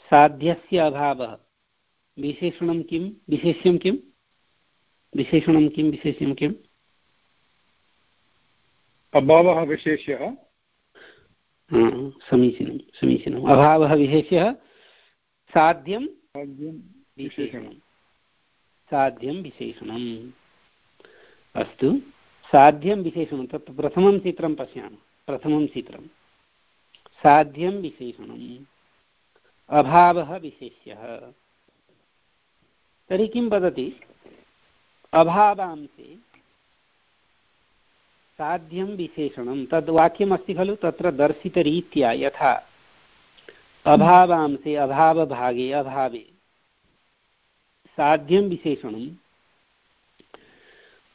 साध्यस्य अभावः। विशेषणं किं? विशेष्यं किं? विशेषणं किं? विशेष्यं किम्
अभावः विशेष्यः।
समीचीनं समीचीनम्। अभावः विशेष्यः साध्यं विशेषणं साध्यं विशेषणम्। अस्तु साध्यं विशेषणं तत् प्रथमं चित्रं पश्यामः। प्रथमं चित्रं। साध्यं विशेषणम्। अभावः विशेष्यः। तर्हि किं वदति? अभावांसे साध्यं विशेषणं। तद् वाक्यमस्ति खलु? तत्र दर्शितरीत्या यथा अभावांसे अभावभागे अभावे। साध्यं विशेषणं।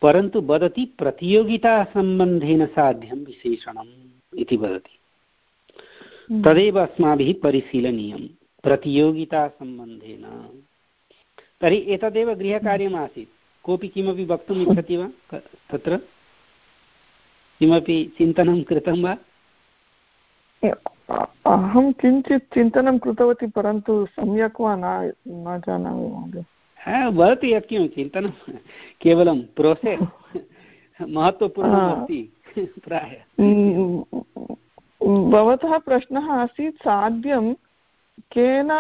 परन्तु वदति प्रतियोगितासम्बन्धेन साध्यं विशेषणम् इति वदति। हम्म। तदेव अस्माभिः परिशीलनीयं प्रतियोगितासम्बन्धेन। तर्हि एतदेव गृहकार्यमासीत्। कोऽपि किमपि वक्तुम् इच्छति वा? तत्र? किमपि चिन्तनं कृतं वा?
अहं किञ्चित् चिन्तनं कृतवती परन्तु सम्यक् वा न न जानामि महोदय।
भवति यत् किं चिन्तनं केवलं प्रोसेस् महत्त्वपूर्णम् अस्ति प्रायः
भवतः प्रश्नः आसीत् साध्यं केन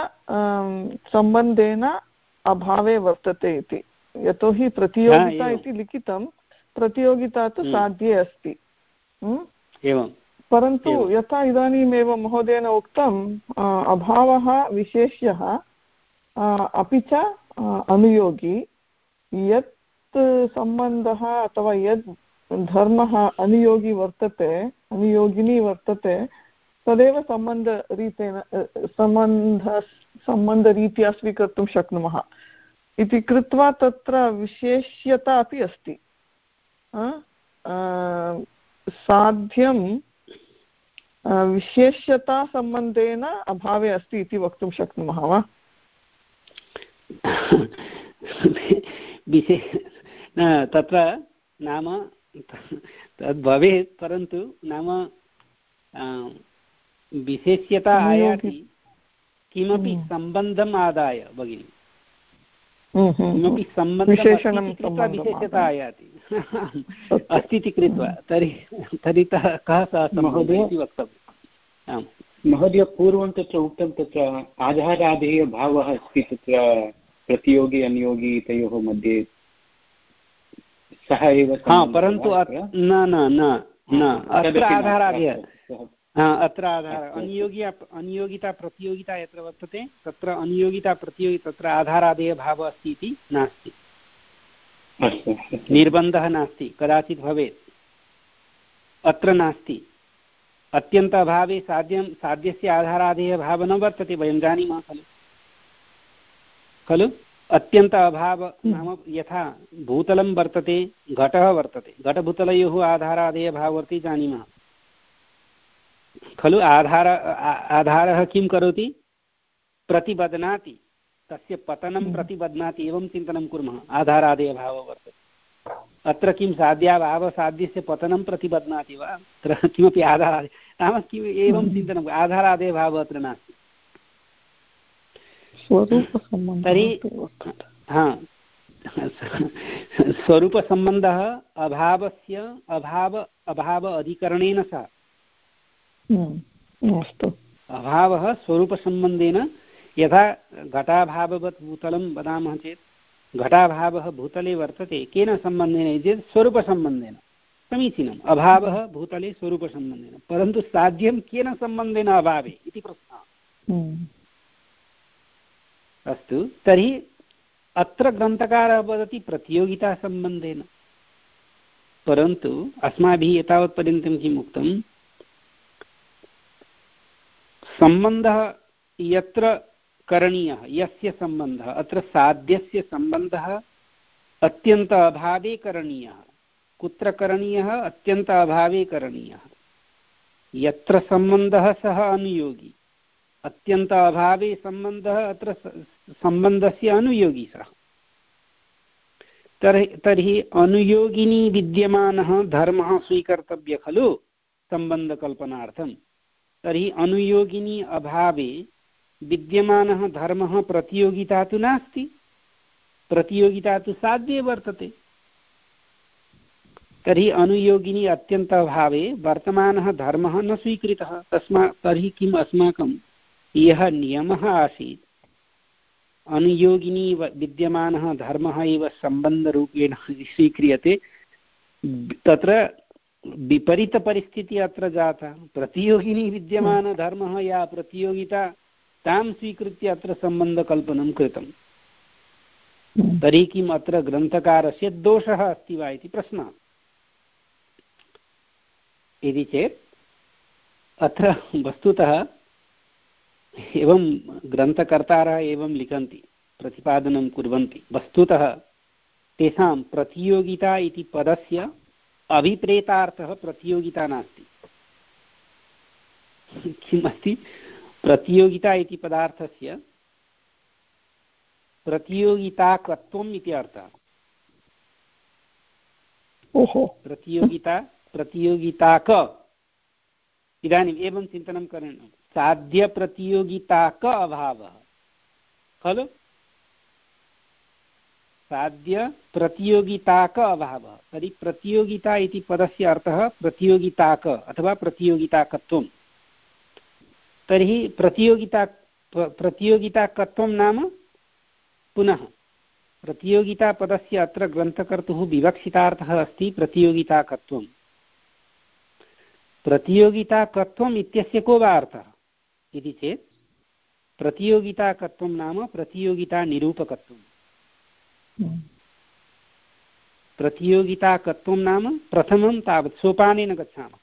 सम्बन्धेन अभावे वर्तते इति। यतोहि प्रतियोगिता इति लिखितं प्रतियोगिता तु साध्ये अस्ति।
एवं।
परन्तु यथा इदानीमेव महोदयेन उक्तम् अभावः विशेष्यः अपि च अनुयोगी यत् सम्बन्धः अथवा यद् धर्मः अनुयोगी वर्तते अनुयोगिनी वर्तते तदेव सम्बन्धरीतेन सम्बन्ध सम्बन्धरीत्या स्वीकर्तुं शक्नुमः। इति कृत्वा तत्र विशेष्यता अपि अस्ति। साध्यं विशेष्यतासम्बन्धेन अभावे अस्ति इति वक्तुं शक्नुमः वा
विशेष तत्र नाम तद् भवेत् परन्तु नाम विशेष्यता आयाति किमपि हम्म। सम्बन्धम् आदाय भगिनि किमपि सम्बन्धं विशेषता आयाति। अस्ति इति कृत्वा तर्हि तर्हि कः सः सम्बन्धः इति वक्तव्यम्। आम्।
महोदय पूर्वं तत्र उक्तं तत्र आधारादेः भावः अस्ति तत्र प्रतियोगी अनुयोगी तयोः मध्ये सः एव
परन्तु न न न न अत्र आधारादेः अत्र आधार अनुयोगी अनुयोगिता प्रतियोगिता यत्र वर्तते तत्र अनुयोगिता प्रतियोगि तत्र आधारादेय भावः अस्ति इति नास्ति। निर्बन्धः नास्ति कदाचित् भवेत्। अत्र नास्ति। अत्यन्त अभावे साध्यं साध्यस्य आधारादेयभावः न वर्तते वयं जानीमः खलु। खलु? अत्यन्त अभाव नाम यथा भूतलं वर्तते घटः वर्तते घटभूतलयोः आधारादेयभावः वर्तते जानीमः। खलु आधार आधारः किं करोति? प्रतिबध्नाति। तस्य पतनं प्रतिबध्नाति एवं चिन्तनं कुर्मः। आधारादेयभावः वर्तते। अत्र किं साध्याभावसाध्यस्य पतनं प्रतिबध्नाति वा? अत्र किमपि आधारादि नाम किम् एवं चिन्तनम् आधारादेयभावः अत्र नास्ति। तर्हि हा स्वरूपसम्बन्धः अभावस्य अभाव अभाव अधिकरणेन सह
हम्म, अस्तु।
अभावः स्वरूपसम्बन्धेन यथा घटाभाववत् भूतलं वदामः चेत् घटाभावः भूतले वर्तते केन सम्बन्धेन चेत् स्वरूपसम्बन्धेन। समीचीनम्। अभावः भूतले स्वरूपसम्बन्धेन। परन्तु साध्यं केन सम्बन्धेन अभावे इति प्रश्नः।
हम्म।
अस्तु। तर्हि अत्र ग्रन्थकारः वदति प्रतियोगितासम्बन्धेन। परन्तु अस्माभिः एतावत्पर्यन्तं किम् उक्तं सम्बन्धः यत्र करणीयः, यस्य सम्बन्धः, अत्र साध्यस्य सम्बन्धः अत्यन्त अभावे करणीयः। कुत्र करणीयः? अत्यन्त अभावे करणीयः। यत्र सम्बन्धः सः अनुयोगी, अत्यन्त अभावे सम्बन्धः अत्र सम्बन्धस्य अनुयोगी सः। तर्हि तर्हि अनुयोगिनी विद्यमानः धर्मः स्वीकर्तव्यः खलु सम्बन्धकल्पनार्थं तर्हि अनुयोगिनी अभावे विद्यमानः धर्मः प्रतियोगिता तु नास्ति। प्रतियोगिता तु साध्ये वर्तते। तर्हि अनुयोगिनी अत्यन्तभावे वर्तमानः धर्मः न स्वीकृतः। तस्मात् तर्हि किम् अस्माकं? यः नियमः आसीत्, अनुयोगिनी विद्यमानः धर्मः एव सम्बन्धरूपेण स्वीक्रियते, तत्र विपरीतपरिस्थितिः अत्र जाता। प्रतियोगिनी विद्यमानधर्मः या प्रतियोगिता तां स्वीकृत्य अत्र सम्बन्धकल्पनं कृतं। हम्म। तर्हि किम् अत्र ग्रन्थकारस्य दोषः अस्ति वा इति प्रश्नः। इति चेत् अत्र वस्तुतः एवं ग्रन्थकर्तारः एवं लिखन्ति प्रतिपादनं कुर्वन्ति। वस्तुतः तेषां प्रतियोगिता इति पदस्य अभिप्रेतार्थः प्रतियोगिता नास्ति। किम् अस्ति प्रतियोगिता इति पदार्थस्य प्रतियोगिताकत्वम् इति अर्थः।
ओहो।
प्रतियोगिता प्रतियोगिताक। इदानीम् एवं चिन्तनं करणीयं साध्यप्रतियोगिताक अभावः। खलु? साध्यप्रतियोगिताक अभावः। तर्हि प्रतियोगिता इति पदस्य अर्थः प्रतियोगिताक अथवा प्रतियोगिताकत्वं तर्हि प्रतियोगिता प्रतियोगिताकत्वं नाम पुनः। प्रतियोगितापदस्य अत्र ग्रन्थकर्तुः विवक्षितार्थः अस्ति प्रतियोगिताकत्वं प्रतियोगिताकत्वम् इत्यस्य को वा अर्थः? इति चेत् प्रतियोगिताकत्वं नाम प्रतियोगितानिरूपकत्वम्। प्रतियोगिताकत्वं नाम प्रथमं तावत् सोपानेन गच्छामः।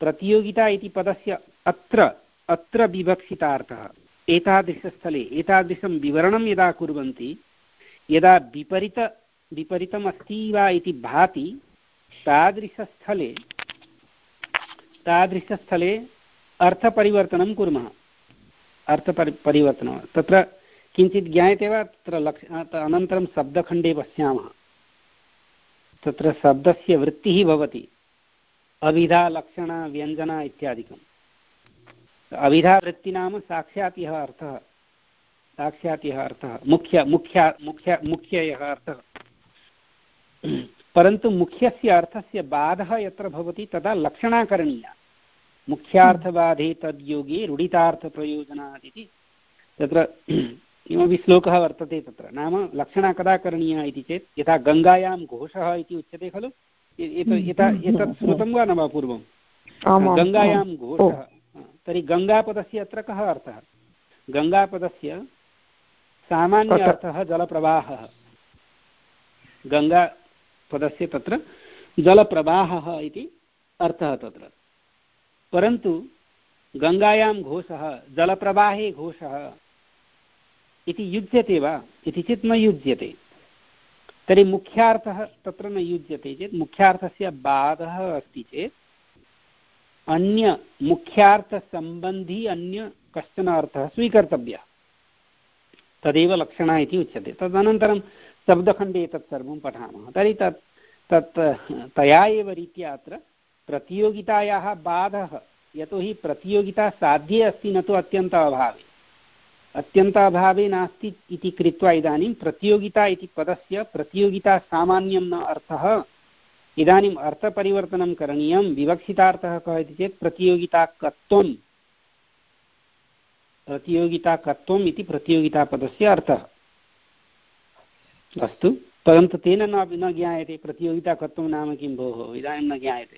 प्रतियोगिता इति पदस्य अत्र अत्र विवक्षितार्थः। एतादृशस्थले, एतादृशं विवरणं यदा कुर्वन्ति, यदा विपरीत विपरीतम् अस्ति वा इति भाति, तादृशस्थले तादृशस्थले अर्थपरिवर्तनं कुर्मः। अर्थपरि, परिवर्तनं। तत्र किञ्चित् ज्ञायते वा तत्र लक्ष अनन्तरं शब्दखण्डे पश्यामः। तत्र शब्दस्य वृत्तिः भवति। अविधा, लक्षणा, व्यञ्जना इत्यादिकं अविधावृत्ति नाम साक्षात् यः अर्थः। साक्षात् यः अर्थः। मुख्य मुख्य मुख्य मुख्य यः अर्थः। परन्तु मुख्यस्य अर्थस्य बाधः यत्र भवति, तदा लक्षणा करणीया। मुख्यार्थबाधे तद्योगे रुडितार्थप्रयोजनात् इति। तत्र किमपि श्लोकः वर्तते तत्र। नाम लक्षणा कदा करणीया इति चेत् यथा गङ्गायां घोषः इति उच्यते खलु? एतत् श्रुतं वा न वा पूर्वं? गङ्गायां घोषः। तर्हि गङ्गापदस्य अत्र कः अर्थः? गङ्गापदस्य सामान्य अर्थः जलप्रवाहः। गङ्गापदस्य तत्र जलप्रवाहः इति अर्थः तत्र। परन्तु गङ्गायां घोषः जलप्रवाहे घोषः इति युज्यते वा? इति चेत् न युज्यते। तर्हि मुख्यार्थः तत्र न युज्यते चेत्, मुख्यार्थस्य बाधः अस्ति चेत्, अन्य मुख्यार्थसम्बन्धी अन्य कश्चन अर्थः स्वीकर्तव्यः। तदेव लक्षणा इति उच्यते। तदनन्तरं शब्दखण्डे तत् सर्वं पठामः। तर्हि तत् तत्, तया एव रीत्या अत्र प्रतियोगितायाः बाधः, यतोहि प्रतियोगिता साध्ये अस्ति न तु अत्यन्त अभावे। अत्यन्त अभावे नास्ति इति कृत्वा इदानीं प्रतियोगिता इति पदस्य प्रतियोगिता सामान्यं न अर्थः। इदानीम् अर्थपरिवर्तनं करणीयं, विवक्षितार्थः कः इति चेत् प्रतियोगिताकत्वं प्रतियोगिताकत्वम् इति प्रतियोगितापदस्य अर्थः। अस्तु, परन्तु तेन न न ज्ञायते प्रतियोगिता कथं नाम किं भोः, इदानीं न ज्ञायते।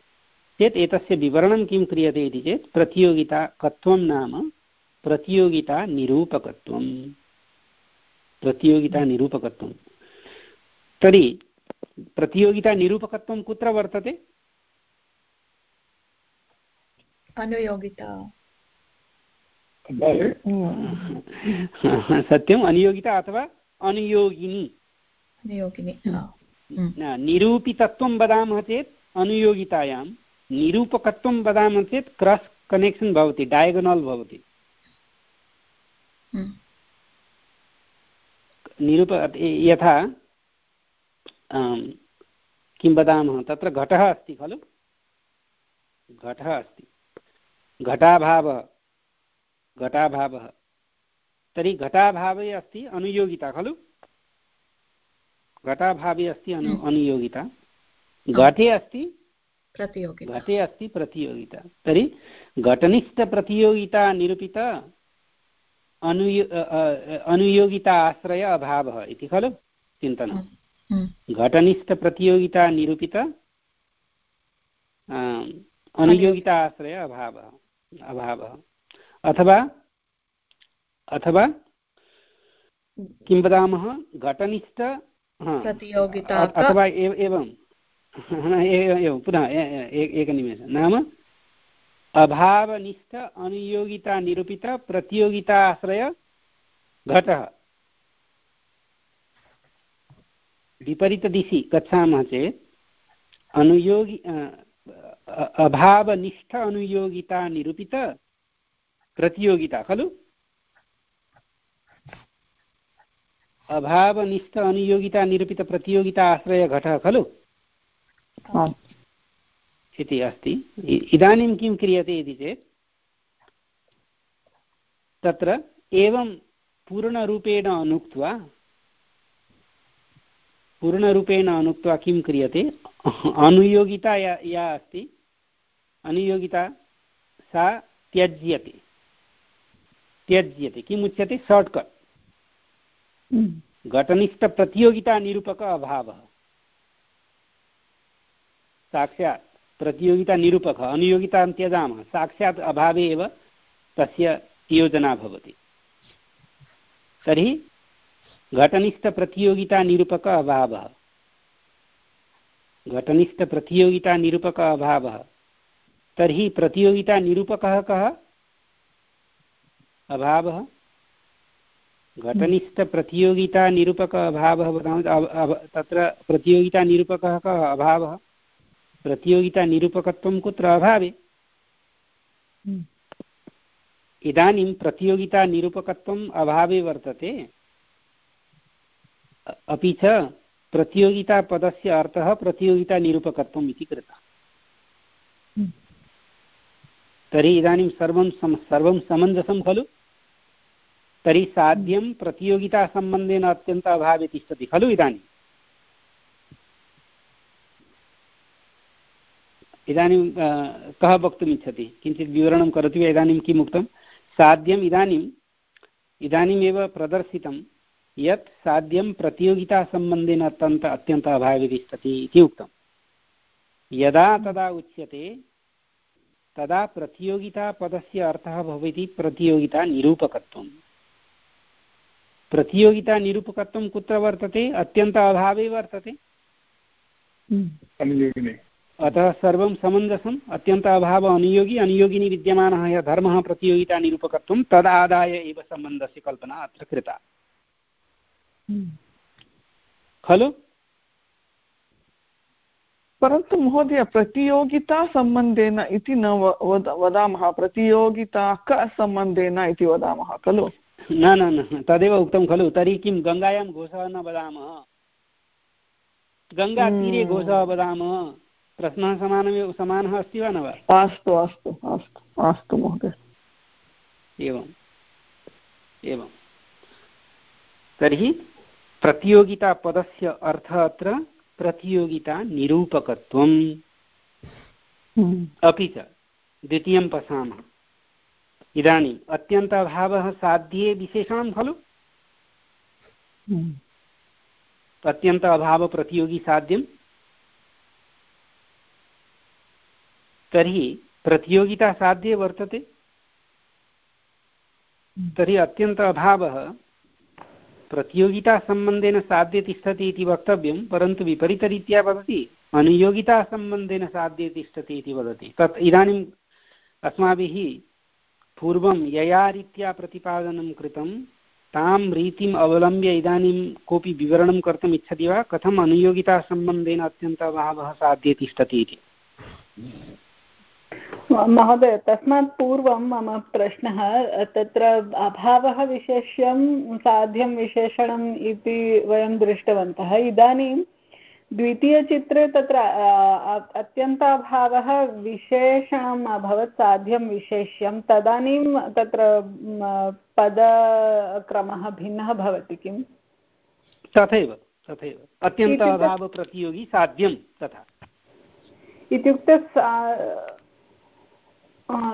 चेत् एतस्य विवरणं किं क्रियते इति चेत् प्रतियोगिता कत्वं नाम प्रतियोगितानिरूपकत्वं प्रतियोगितानिरूपकत्वं तर्हि प्रतियोगितानिरूपकत्वं कुत्र वर्तते?
अनुयोगिता।
सत्यम् अनुयोगिता अथवा अनुयोगिनी?
अनुयोगिनी
निरूपितत्वं वदामः चेत् अनुयोगितायां निरूपकत्वं वदामः चेत् क्रस् कनेक्षन् भवति डयगोनल् भवति।
हम्म।
निरूप यथा किं वदामः तत्र घटः अस्ति खलु? घटः अस्ति। घटाभावः घटाभावः। तर्हि घटाभावे अस्ति अनुयोगिता खलु? घटाभावे अस्ति अनु हम्म। अनुयोगिता। घटे अस्ति?
प्रतियोगिता।
घटे अस्ति प्रतियोगिता। तर्हि घटनिष्ठप्रतियोगिता निरूपित अनुयो अनुयोगिता आश्रय अभावः इति खलु चिन्तनं
हम्म।
घटनिष्ठप्रतियोगिता निरूपित अनुयोगिता आश्रय अभावः अभावः। अथवा अथवा किं वदामः? घटनिष्ठ अथवा एवं। एवं पुनः एकनिमेषः। नाम अभावनिष्ठ, अनुयोगिता, निरूपित प्रतियोगिताश्रय घटः। विपरीतदिशि गच्छामः चेत्, अनुयोगि अभावनिष्ठ, अनुयोगिता, निरूपित, प्रतियोगिता, खलु? अभावनिष्ठ, अनुयोगिता, निरूपित, प्रतियोगिता आश्रय घटः, खलु? इति अस्ति। इदानीं किं क्रियते इति चेत्, तत्र एवं पूर्णरूपेण अनुक्त्वा पूर्णरूपेण अनुक्त्वा किं क्रियते? अनुयोगिता या या अस्ति। अनुयोगिता सा त्यज्यते। त्यज्यते। किम् उच्यते? शार्ट्कट्। घटनिष्ठप्रतियोगितानिरूपक अभावः। साक्षात् प्रतियोगितानिरूपकः अनुयोगितां त्यजामः। साक्षात् अभावे एव तस्य योजना भवति। तर्हि घटनिष्ठप्रतियोगितानिरूपक अभावः। घटनिष्ठप्रतियोगितानिरूपक अभावः। तर्हि प्रतियोगितानिरूपकः कः? अभावः? घटनिष्ठप्रतियोगितानिरूपक अभावः वदामः तत्र प्रतियोगितानिरूपकः कः? अभावः। प्रतियोगितानिरूपकत्वं कुत्र अभावे? हम्म। इदानीं प्रतियोगितानिरूपकत्वम् अभावे वर्तते। अपि च प्रतियोगितापदस्य अर्थः प्रतियोगितानिरूपकत्वम् इति कृतः। हम्म। तर्हि इदानीं सर्वं सम सर्वं समञ्जसं खलु? तर्हि साध्यं प्रतियोगितासम्बन्धेन अत्यन्त अभावे तिष्ठति खलु इदानीं? इदानीं कः वक्तुम् इच्छति किञ्चित् विवरणं करोति वा? इदानीं किम् उक्तं? साध्यम् इदानीम् इदानीमेव प्रदर्शितं यत् साध्यं प्रतियोगितासम्बन्धेन अत्यन्त अत्यन्त अभावे तिष्ठति इति उक्तं। यदा तदा उच्यते तदा प्रतियोगितापदस्य अर्थः भवति प्रतियोगितानिरूपकत्वं। प्रतियोगितानिरूपकत्वं कुत्र वर्तते? अत्यन्त अभावे वर्तते? अतः सर्वं समञ्जसम् अत्यन्त अभाव अनुयोगी अनुयोगिनी विद्यमानः यः धर्मः प्रतियोगितानिरूपकत्वं तदादाय एव सम्बन्धस्य कल्पना अत्र कृता। खलु?
परन्तु महोदय प्रतियोगितासम्बन्धेन इति न वदामः प्रतियोगिता सम्बन्धेन इति वदामः खलु?
न न न तदेव उक्तं खलु। तर्हि किं गङ्गायां घोषः न वदामः? गङ्गातीरे हम्म। घोषः वदामः? प्रश्नः समानमेव समानः अस्ति वा न वा?
अस्तु अस्तु अस्तु अस्तु महोदय।
एवम् एवं। तर्हि प्रतियोगितापदस्य अर्थः अत्र प्रतियोगितानिरूपकत्वम्।
हम्म।
अपि च द्वितीयं पश्यामः इदानीम् अत्यन्ताभावः साध्ये विशेषणं खलु?
हम्म।
अत्यन्त अभावप्रतियोगी साध्यं तर्हि प्रतियोगिता साध्ये वर्तते। तर्हि अत्यन्त अभावः प्रतियोगितासम्बन्धेन साध्ये तिष्ठति इति वक्तव्यं, परन्तु विपरीतरीत्या वदति अनुयोगितासम्बन्धेन साध्ये तिष्ठति इति वदति। तत् इदानीम् अस्माभिः पूर्वं यया रीत्या प्रतिपादनं कृतं, तां रीतिम् अवलम्ब्य इदानीं कोऽपि विवरणं कर्तुम् इच्छति वा? कथम् अनुयोगितासम्बन्धेन अत्यन्त अभावः साध्ये तिष्ठति इति?
महोदय तस्मात् पूर्वं मम प्रश्नः तत्र अभावः विशेष्यं साध्यं विशेषणम् इति वयं दृष्टवन्तः। इदानीं द्वितीयचित्रे तत्र अत्यन्ताभावः विशेषणम् अभवत् साध्यं विशेष्यं। तदानीं तत्र पदक्रमः भिन्नः भवति किम्
तथैव तथैव। अत्यन्त अभावप्रतियोगी साध्यं तथा।
इत्युक्ते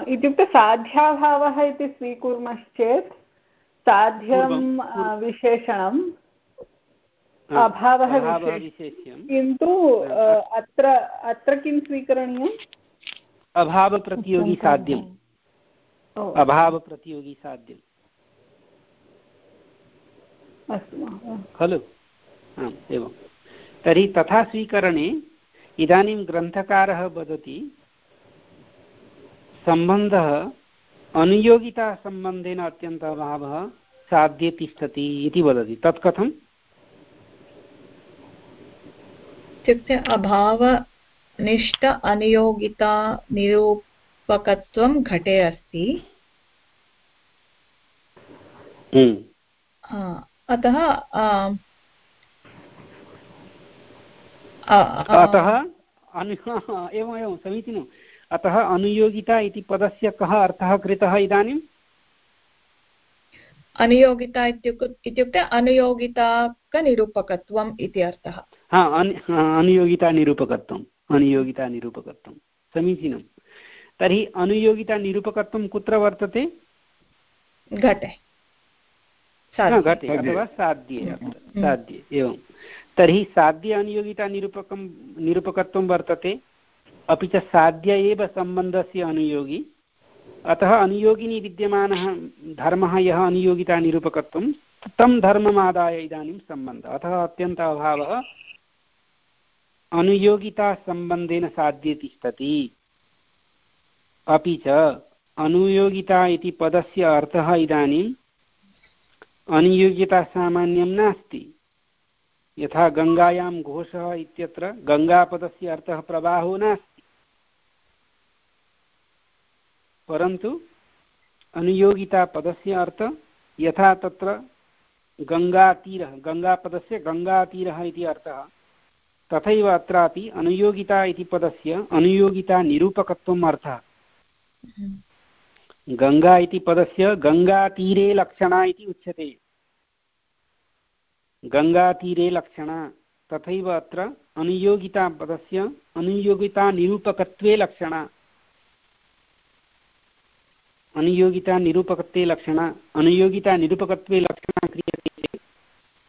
इत्युक्ते साध्याभावः इति स्वीकुर्मश्चेत् साध्यं विशेषणम् अभावः किन्तु अत्र अत्र किं स्वीकरणीयम्?
अभावप्रतियोगी साध्यम्। अभावप्रतियोगी साध्यम्।
अस्तु
खलु? आम् एवं। तर्हि तथा स्वीकरणे इदानीं ग्रन्थकारः वदति सम्बन्धः अनुयोगितासम्बन्धेन अत्यन्त अभावः साध्ये तिष्ठति इति वदति। तत् कथम्
इत्युक्ते अभावनिष्ठ अनियोगिता निरूपकत्वं घटे अस्ति।
हम्म।
अतः
अतः एवम् एवं समीचीनम्। अतः अनुयोगिता इति पदस्य कः अर्थः कृतः इदानीम्
अनुयोगिता इत्युक्ते अनुयोगिताकनिरूपकत्वम् इति अर्थः।
हा अनुयोगितानिरूपकत्वम् अनुयोगितानिरूपकत्वं समीचीनं। तर्हि अनुयोगितानिरूपकत्वं कुत्र वर्तते?
घटे।
घटे अथवा साध्ये हम्म। साध्ये एवं। तर्हि साध्य अनियोगितानिरूपकं निरूपकत्वं वर्तते? अपि च साध्य एव सम्बन्धस्य अनुयोगी। अतः अनुयोगिनी विद्यमानः धर्मः यः अनुयोगितानिरूपकत्वं तं धर्ममादाय इदानीं सम्बन्धः। अतः अत्यन्त अभावः अनुयोगितासम्बन्धेन साध्ये तिष्ठति अपि च अनुयोगिता इति पदस्य अर्थः इदानीम् अनुयोगितासामान्यं नास्ति। यथा गङ्गायां घोषः इत्यत्र गङ्गापदस्य अर्थः प्रवाहो नास्ति। परन्तु अनुयोगितापदस्य अर्थः यथा तत्र गङ्गातीरः गङ्गापदस्य गङ्गातीरः इति अर्थः तथैव अत्रापि अनुयोगिता इति पदस्य अनुयोगितानिरूपकत्वम् अर्थः। गङ्गा इति पदस्य गङ्गातीरे लक्षणा इति उच्यते। गङ्गातीरे लक्षणा तथैव अत्र अनुयोगितापदस्य अनुयोगितानिरूपकत्वे लक्षणा। अनुयोगितानिरूपकत्वे लक्षणा अनुयोगितानिरूपकत्वे लक्षणा क्रियते। चेत्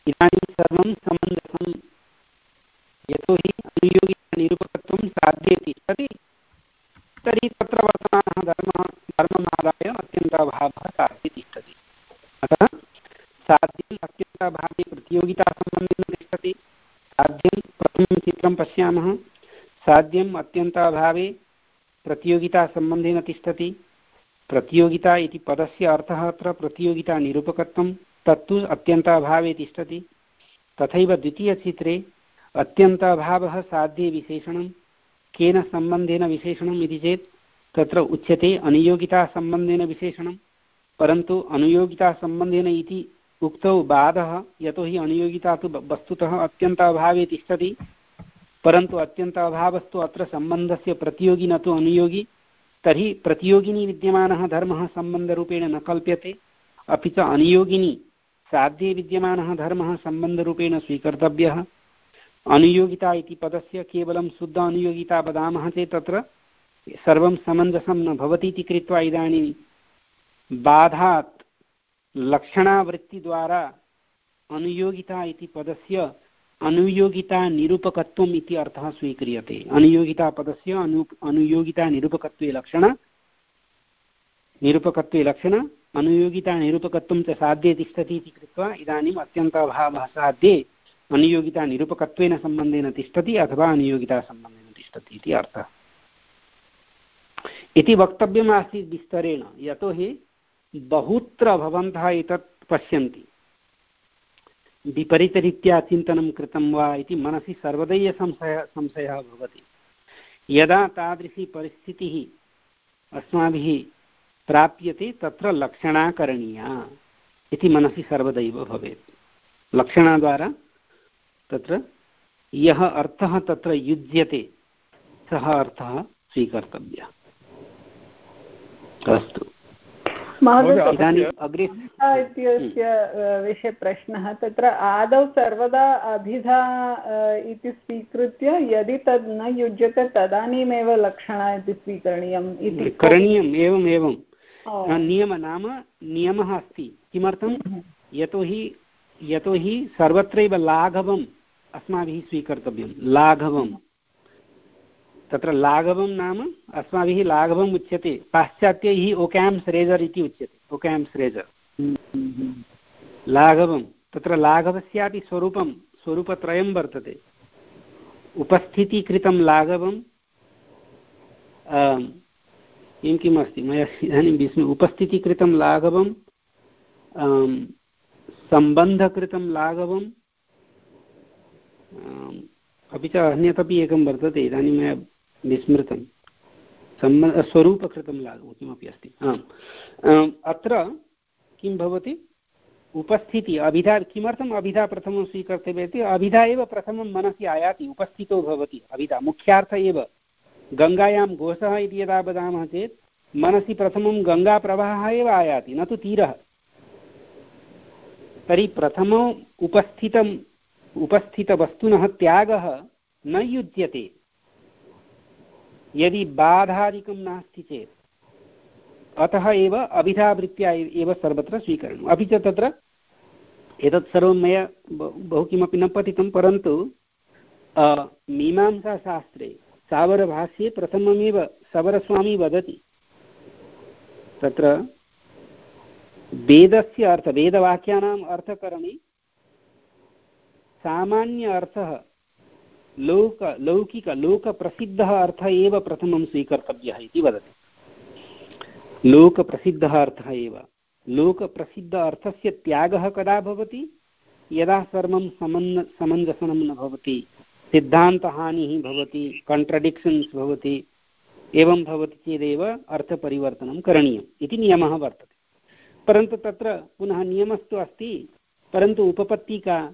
इदानीं सर्वं समञ्जसं यतोहि अनुयोगितानिरूपकत्वं साध्यते। तर्हि तर्हि तत्र वर्तमानः धर्मः, धर्ममादाय अत्यन्ताभावः साध्ये तिष्ठति अतः साध्यम् अत्यन्ताभावे प्रतियोगितासम्बन्धेन तिष्ठति। साध्यं, प्रथमं चित्रं पश्यामः। साध्यम्, अत्यन्ताभावे प्रतियोगितासम्बन्धेन तिष्ठति। प्रतियोगिता इति पदस्य अर्थः अत्र प्रतियोगितानिरूपकत्वं तत्तु अत्यन्ताभावे तिष्ठति। तथैव द्वितीयचित्रे अत्यन्ताभावः साध्ये विशेषणं, केन सम्बन्धेन विशेषणम् इति चेत् तत्र उच्यते अनुयोगितासम्बन्धेन विशेषणं, परन्तु अनुयोगितासम्बन्धेन इति उक्तौ बाधः यतोहि अनुयोगिता तु वस्तुतः अत्यन्त अभावे तिष्ठति, परन्तु अत्यन्त अभावस्तु अत्र सम्बन्धस्य प्रतियोगी न तु अनुयोगी। तर्हि प्रतियोगिनी विद्यमानः धर्मः सम्बन्धरूपेण न कल्प्यते। अपि च अनुयोगिनी साध्ये विद्यमानः धर्मः सम्बन्धरूपेण स्वीकर्तव्यः। अनुयोगिता इति पदस्य केवलं शुद्ध अनुयोगिता वदामः चेत् तत्र सर्वं समञ्जसं न भवति इति कृत्वा इदानीं बाधात् लक्षणावृत्तिद्वारा अनुयोगिता इति पदस्य अनुयोगितानिरूपकत्वम् इति अर्थः स्वीक्रियते। अनुयोगितापदस्य अनु अनुयोगितानिरूपकत्वे लक्षण। निरूपकत्वे लक्षण। अनुयोगितानिरूपकत्वं च साध्ये तिष्ठति इति कृत्वा इदानीम् अत्यन्ताभावः साध्ये अनुयोगितानिरूपकत्वेन सम्बन्धेन तिष्ठति अथवा अनुयोगितासम्बन्धेन तिष्ठति इति अर्थः। इति वक्तव्यमासीत् विस्तरेण। यतोहि बहुत्र भवन्तः एतत् पश्यन्ति। विपरीतरीत्या चिन्तनं कृतं वा इति मनसि सर्वदैव संशय, संशयः भवति। यदा तादृशी परिस्थितिः अस्माभिः प्राप्यते, तत्र लक्षणा करणीया इति मनसि सर्वदैव भवेत्। लक्षणाद्वारा तत्र यः अर्थः तत्र युज्यते, सः अर्थः स्वीकर्तव्यः। अस्तु।
इत्यस्य विषये प्रश्नः तत्र आदौ सर्वदा अभिधा इति स्वीकृत्य यदि तद् न युज्यते तदानीमेव लक्षणा इति स्वीकरणीयम् इति
करणीयम् एवम् एवं नियम नाम नियमः अस्ति। किमर्थं?
हम्म।
यतोहि यतोहि सर्वत्रैव लाघवम् अस्माभिः स्वीकर्तव्यं लाघवं तत्र लाघवं नाम अस्माभिः लाघवम् उच्यते, पाश्चात्यैः ओकाम्स् रेजर् इति उच्यते, ओकाम्स् रेजर्। लाघवं, तत्र लाघवस्यापि स्वरूपं, स्वरूपत्रयं वर्तते। उपस्थितीकृतं लाघवं किं किम् अस्ति? मया इदानीं विस्मय उपस्थितिकृतं लाघवं सम्बन्धकृतं लाघवं अपि च अन्यदपि एकं वर्तते, इदानीं मया विस्मृतं सम्ब स्वरूपकृतं लाघवं किमपि अस्ति। आम्। अत्र किं भवति? उपस्थिति, अभिधा, किमर्थम् अभिधा प्रथमं स्वीकर्तव्यम् इति? अभिधा एव प्रथमं मनसि आयाति, उपस्थितो भवति। अभिधा मुख्यार्थ एव। गङ्गायां घोषः इति यदा वदामः चेत्, मनसि प्रथमं गङ्गाप्रवाहः एव आयाति, न तु तीरः। तर्हि प्रथमम् उपस्थितम् उपस्थितवस्तुनः त्यागः न युज्यते। यदि बाधादिकं नास्ति चेत्, अतः एव अभिधावृत्त्या एव सर्वत्र स्वीकरणम्। अपि च तत्र एतत् सर्वं मया बहु किमपि न पठितं, परन्तु मीमांसाशास्त्रे सावरभाष्ये प्रथममेव सवरस्वामी वदति। तत्र वेदस्य अर्थ, वेदवाक्यानाम् अर्थकरणे सामान्य अर्थः लोक, लौकिक, लोकप्रसिद्धः अर्थः एव प्रथमं स्वीकर्तव्यः इति वदति। लोकप्रसिद्धः अर्थः एव। लोकप्रसिद्ध अर्थस्य त्यागः कदा भवति? यदा सर्वं समन् समञ्जसनं न भवति। सिद्धान्तहानिः भवति काण्ट्रडिक्षन्स् भवति, एवं भवति चेदेव अर्थपरिवर्तनं करणीयम् इति नियमः वर्तते। परन्तु तत्र पुनः नियमस्तु अस्ति, परन्तु उपपत्तिका,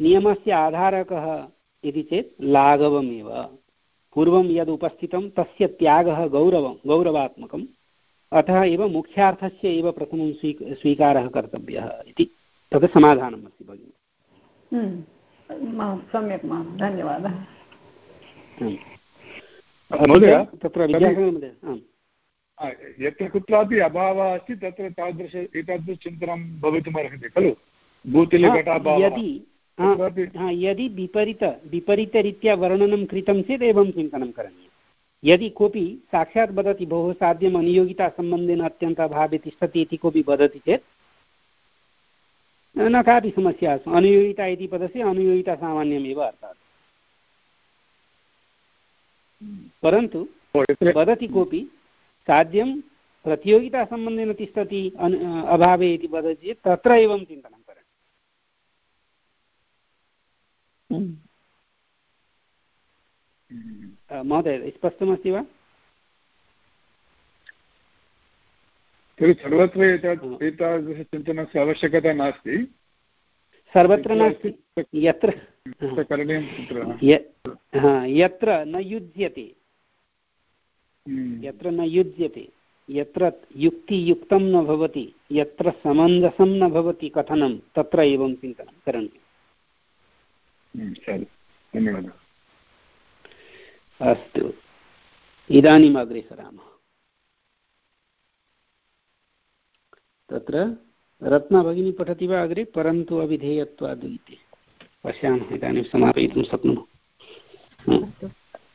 नियमस्य आधारकः इति चेत् लाघवमेव। पूर्वं यद् उपस्थितं तस्य त्यागः गौरवं गौरवात्मकम्। अतः एव मुख्यार्थस्य एव प्रथमं स्वी स्वीकारः कर्तव्यः इति। तद् समाधानम् अस्ति भगिनि।
सम्यक् महोदय धन्यवादः
तत्र
यत्र कुत्रापि अभावः अस्ति तत्र तादृश एतादृशचिन्तनं भवितुमर्हति खलु?
यदि यदि विपरीत विपरीतरीत्या वर्णनं कृतं चेत् एवं चिन्तनं करणीयं। यदि कोऽपि साक्षात् वदति भोः साध्यम् अनियोगितासम्बन्धेन अत्यन्ताभावे तिष्ठति इति कोऽपि वदति चेत् न कापि समस्या अनुयोगिता इति पदस्य अनुयोगिता सामान्यमेव अर्थात्। परन्तु वदति कोऽपि साध्यं प्रतियोगितासम्बन्धेन तिष्ठति अभावे इति वदति चेत् तत्र एवं चिन्तनं करणीयं महोदय स्पष्टमस्ति वा?
तर्हि सर्वत्र एतादृशचिन्तनस्य आवश्यकता नास्ति।
सर्वत्र नास्ति। यत्र यत्र न युज्यते हम्म। यत्र न युज्यते यत्र युक्तियुक्तं न भवति। यत्र समञ्जसं न भवति कथनं तत्र एवं चिन्तनं करणीयम्।
हम्म, धन्यवादः।
अस्तु। इदानीम् अग्रे सरामः तत्र रत्ना भगिनी पठति वा अग्रे? परन्तु अविधेयत्वाद् इति पश्यामः इदानीं समापयितुं शक्नुमः।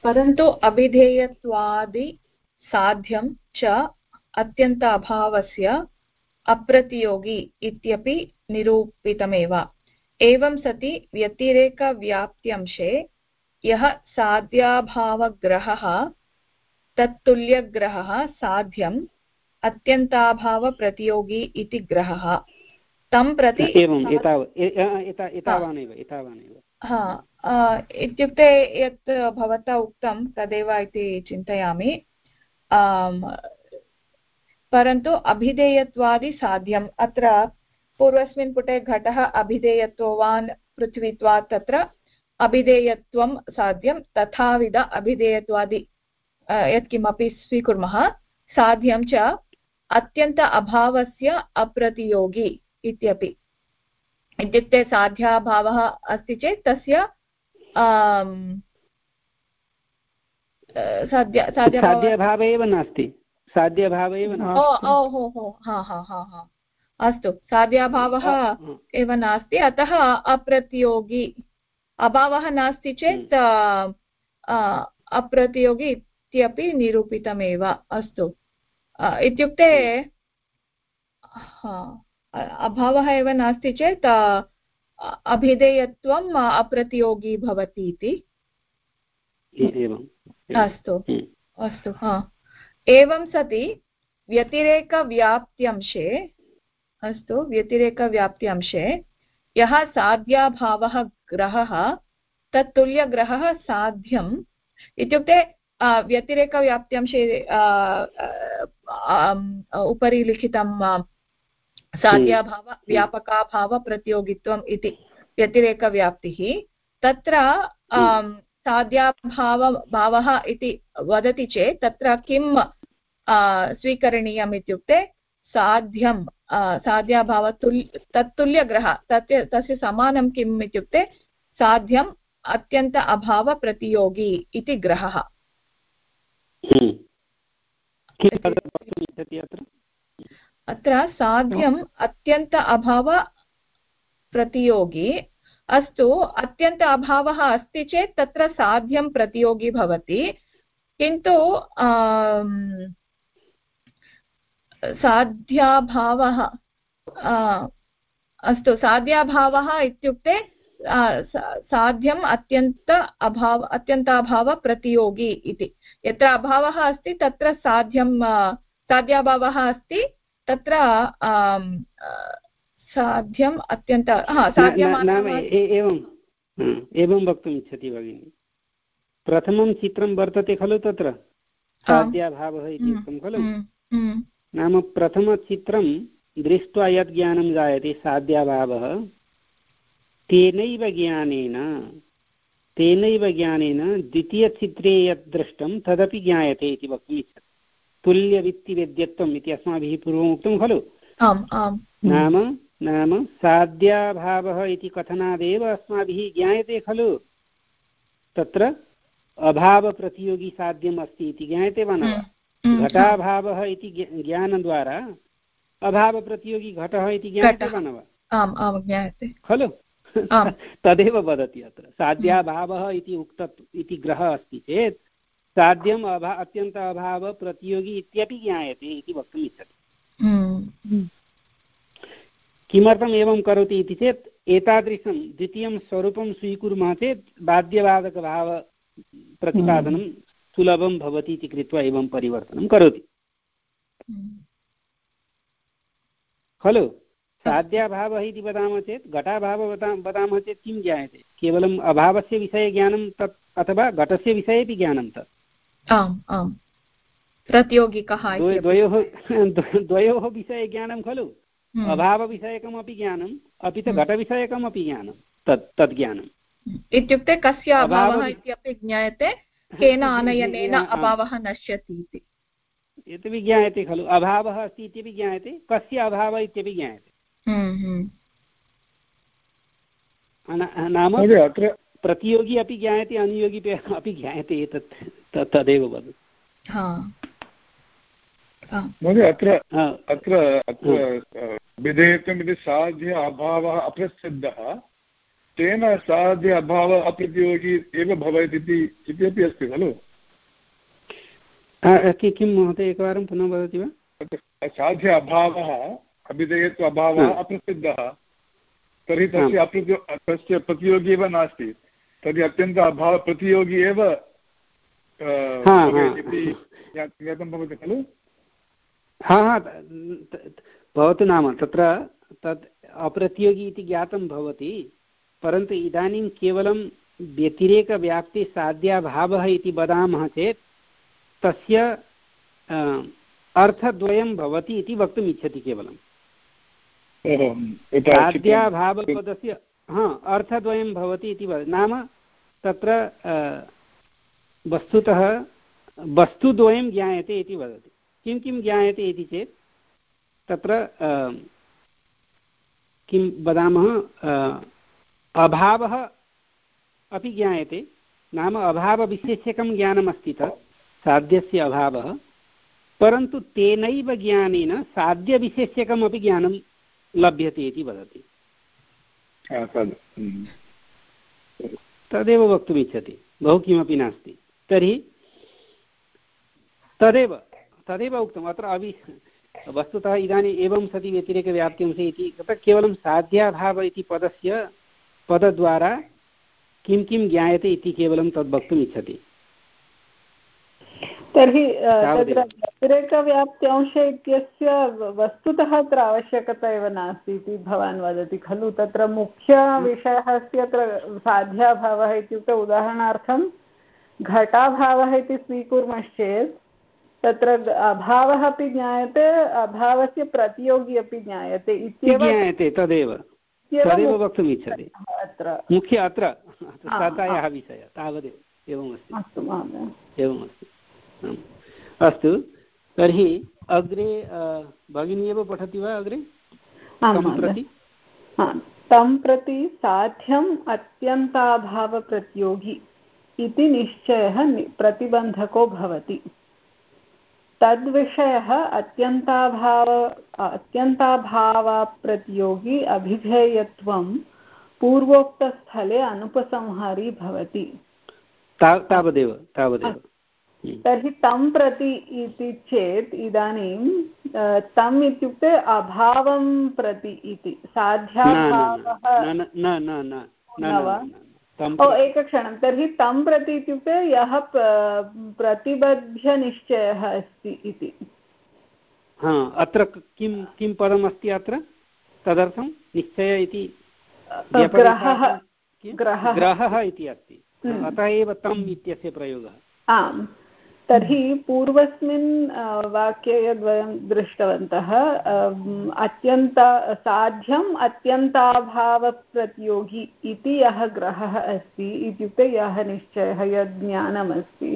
परन्तु अभिधेयत्वादि साध्यं च अत्यन्त अभावस्य अप्रतियोगी इत्यपि निरूपितमेव। एवं सति व्यतिरेकव्याप्त्यंशे यः साध्याभावग्रहः तत्तुल्यग्रहः साध्यम् अत्यन्ताभावप्रतियोगी इति ग्रहः। तं प्रति हा इत्युक्ते यत् भवता उक्तं तदेव इति चिन्तयामि। परन्तु अभिधेयत्वादि साध्यम्। अत्र पूर्वस्मिन् पुटे घटः अभिधेयत्ववान् पृथ्वीत्वात् तत्र अभिधेयत्वं साध्यं तथाविध अभिधेयत्वादि यत्किमपि स्वीकुर्मः साध्यं च अत्यन्त अभावस्य अप्रतियोगी इत्यपि। इत्युक्ते साध्याभावः अस्ति चेत् तस्य
साध्यभाव एव नास्ति। साध्यभाव एव
ओहो हा हा हा हा। अस्तु साध्याभावः एव नास्ति अतः अप्रतियोगी। अभावः नास्ति चेत् अप्रतियोगी इत्यपि निरूपितमेव अस्तु। इत्युक्ते अभावः एव नास्ति चेत् अभिधेयत्वम् अप्रतियोगी भवति इति। अस्तु। अस्तु हा। एवं सति व्यतिरेकव्याप्त्यंशे अस्तु व्यतिरेकव्याप्त्यंशे यः साध्याभावः ग्रहः तत्तुल्यग्रहः साध्यम् इत्युक्ते व्यतिरेकव्याप्त्यंशे उपरि लिखितं साध्याभाव हम्म। व्यापकाभावप्रतियोगित्वम् इति व्यतिरेकव्याप्तिः तत्र हम्म। साध्याभाव भावः इति वदति चेत् तत्र किं स्वीकरणीयम् इत्युक्ते साध्यं साध्याभावतुल् तत्तुल्यग्रह तत् तस्य समानं किम् इत्युक्ते साध्यम् अत्यन्त अभावप्रतियोगी इति ग्रहः
हम्म।
अत्र साध्यम् अत्यन्त अभाव प्रतियोगी अस्तु अत्यन्त अभावः अस्ति चेत् तत्र साध्यं प्रतियोगी भवति किन्तु साध्याभावः अस्तु साध्याभावः इत्युक्ते साध्यम् अत्यन्त अभाव अत्यन्ताभावप्रतियोगी इति। यत्र अभावः अस्ति तत्र साध्यं साध्याभावः अस्ति तत्र साध्यम् अत्यन्त
एवं एवं वक्तुम् इच्छति भगिनि। प्रथमं चित्रं वर्तते खलु तत्र? साध्याभावः इति उक्तं खलु? नाम प्रथमचित्रं दृष्ट्वा यत् ज्ञानं जायते साध्याभावः तेनैव ज्ञानेन तेनैव ज्ञानेन द्वितीयचित्रे यत् दृष्टं तदपि ज्ञायते इति वक्तुम् इच्छति। तुल्यवित्तिवेद्यत्वम् इति अस्माभिः पूर्वम् उक्तं खलु नाम नाम साध्याभावः इति कथनादेव अस्माभिः ज्ञायते खलु? तत्र अभावप्रतियोगी साध्यम् अस्ति इति ज्ञायते वा न? घटाभावः इति ज्ञानद्वारा अभावप्रतियोगी घटः इति ज्ञायते वा न वा खलु? तदेव वदति अत्र। साध्याभावः इति उक्त इति ग्रहः अस्ति चेत् साध्यम् अभा अत्यन्त अभाव प्रतियोगी इत्यपि ज्ञायते इति वक्तुम् इच्छति। हम्म। किमर्थम् एवं करोति इति चेत् एतादृशं द्वितीयं स्वरूपं स्वीकुर्मः चेत् बाध्यबाधकभाव प्रतिपादनं हम्म। सुलभं भवति इति कृत्वा एवं परिवर्तनं करोति। खलु साध्याभावः इति वदामः चेत् घटाभावः वदामः चेत् किं ज्ञायते केवलम् अभावस्य विषये ज्ञानं तत् अथवा घटस्य विषयेपि ज्ञानं तत्
आम् आम् प्रतियोगिकः
द्वयोः द्वयोः विषये ज्ञानं खलु हम्म। अभावविषयकमपि ज्ञानम् अपि च हम्म। घटविषयकमपि ज्ञानं तत् तद् ज्ञानम्।
इत्युक्ते कस्य अभावः इत्यपि ज्ञायते केन आनयनेन अभावः नश्यति इति
इत्यपि ज्ञायते खलु। अभावः अस्ति इत्यपि ज्ञायते कस्य अभावः इत्यपि ज्ञायते नाम अत्र प्रतियोगी अपि ज्ञायते अनुयोगी अपि ज्ञायते एतत् तदेव वदतु।
महोदय अत्र अत्र अत्र विधेयत्वम् इति साध्य अभावः अप्रसिद्धः। तेन साध्य अभाव अप्रतियोगी एव भवेत् इति अपि अस्ति खलु?
किं महोदय एकवारं पुनः वदति वा?
साध्य अभावः अभिधेयत्व अभावः अप्रसिद्धः। तर्हि तस्य अप्रति तस्य प्रतियोगी एव नास्ति। तर्हि अत्यन्त अभाव प्रतियोगी एव ज्ञातं भवति खलु?
हा हा भवतु नाम। तत्र तत् अप्रतियोगी इति ज्ञातं भवति। परन्तु इदानीं केवलं व्यतिरेकव्याप्तिसाध्याभावः इति वदामः चेत् तस्य अर्थद्वयं भवति इति वक्तुम् इच्छति केवलं साध्याभावपदस्य हा अर्थद्वयं भवति इति नाम तत्र वस्तुतः वस्तुद्वयं ज्ञायते इति वदति। किं किं ज्ञायते इति चेत् तत्र किं वदामः अभावः अपि ज्ञायते। नाम अभावविशेषकं ज्ञानमस्ति तत् साध्यस्य अभावः। परन्तु तेनैव ज्ञानेन साध्यविशेषकमपि ज्ञानं लभ्यते इति वदति।
हम्म।
तदेव वक्तुमिच्छति। बहु किमपि नास्ति। तर्हि तदेव तदेव उक्तम्। अत्र अवि वस्तुतः इदानीम् एवं सति व्यतिरेकव्याप्त्यंशे इति। तत्र केवलं साध्याभाव इति पदस्य पदद्वारा किं किं ज्ञायते इति केवलं तद् वक्तुम् इच्छति
तर्हि तत्र व्यतिरेकव्याप्त्यंश इत्यस्य वस्तुतः अत्र आवश्यकता एव नास्ति इति भवान् वदति खलु। तत्र मुख्यविषयः अस्ति अत्र साध्याभावः इत्युक्ते उदाहरणार्थं घटाभावः इति स्वीकुर्मश्चेत् तत्र अभावः अपि ज्ञायते अभावस्य प्रतियोगी अपि ज्ञायते इत्येव
ज्ञायते तदेव। तदेव वक्तुम् इच्छति मुख्य अत्र तथायाः विषयः तावदेव एवमस्ति। एवमस्ति। अस्तु तर्हि अग्रे भगिनी एव पठति वा अग्रे? प्रति?
तं प्रति साध्यम् अत्यन्ताभावप्रतियोगी इति निश्चयः प्रतिबन्धको भवति। तद्विषयः अत्यन्ताभाव अत्यन्ताभावप्रतियोगी अभिधेयत्वं पूर्वोक्तस्थले अनुपसंहारी भवति।
तावदेव तावदेव।
तर्हि तं प्रति इति चेत् इदानीं तम् इत्युक्ते अभावं प्रति इति। साध्याभावः एकक्षणं तर्हि तं प्रति इत्युक्ते यः प्रतिबध्यनिश्चयः अस्ति इति।
हा अत्र किं किं पदमस्ति अत्र? तदर्थं निश्चय इति
ग्रहः।
ग्रहः इति अस्ति। हम्म। अतः एव तम् इत्यस्य प्रयोगः।
आम्। तर्हि पूर्वस्मिन् वाक्ये यद्वयं दृष्टवन्तः अत्यन्त, साध्यम् अत्यन्ताभावप्रतियोगी इति यः ग्रहः अस्ति इत्युक्ते यः निश्चयः यद् ज्ञानमस्ति,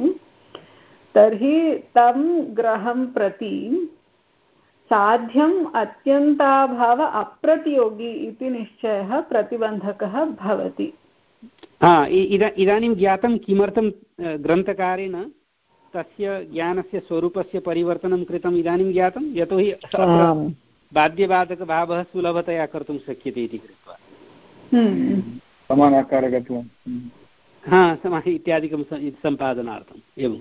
तर्हि तं ग्रहं प्रति साध्यम् अत्यन्ताभाव अप्रतियोगी इति निश्चयः प्रतिबन्धकः भवति।
इदानीं ज्ञातं किमर्थं ग्रन्थकारेण तस्य ज्ञानस्य स्वरूपस्य परिवर्तनं कृतम् इदानीं ज्ञातं यतोहि बाध्यबाधकभावः सुलभतया कर्तुं शक्यते इति कृत्वा।
हम्म। समानाकारकत्वं।
हा समा इत्यादिकं सम्पादनार्थम् एवं।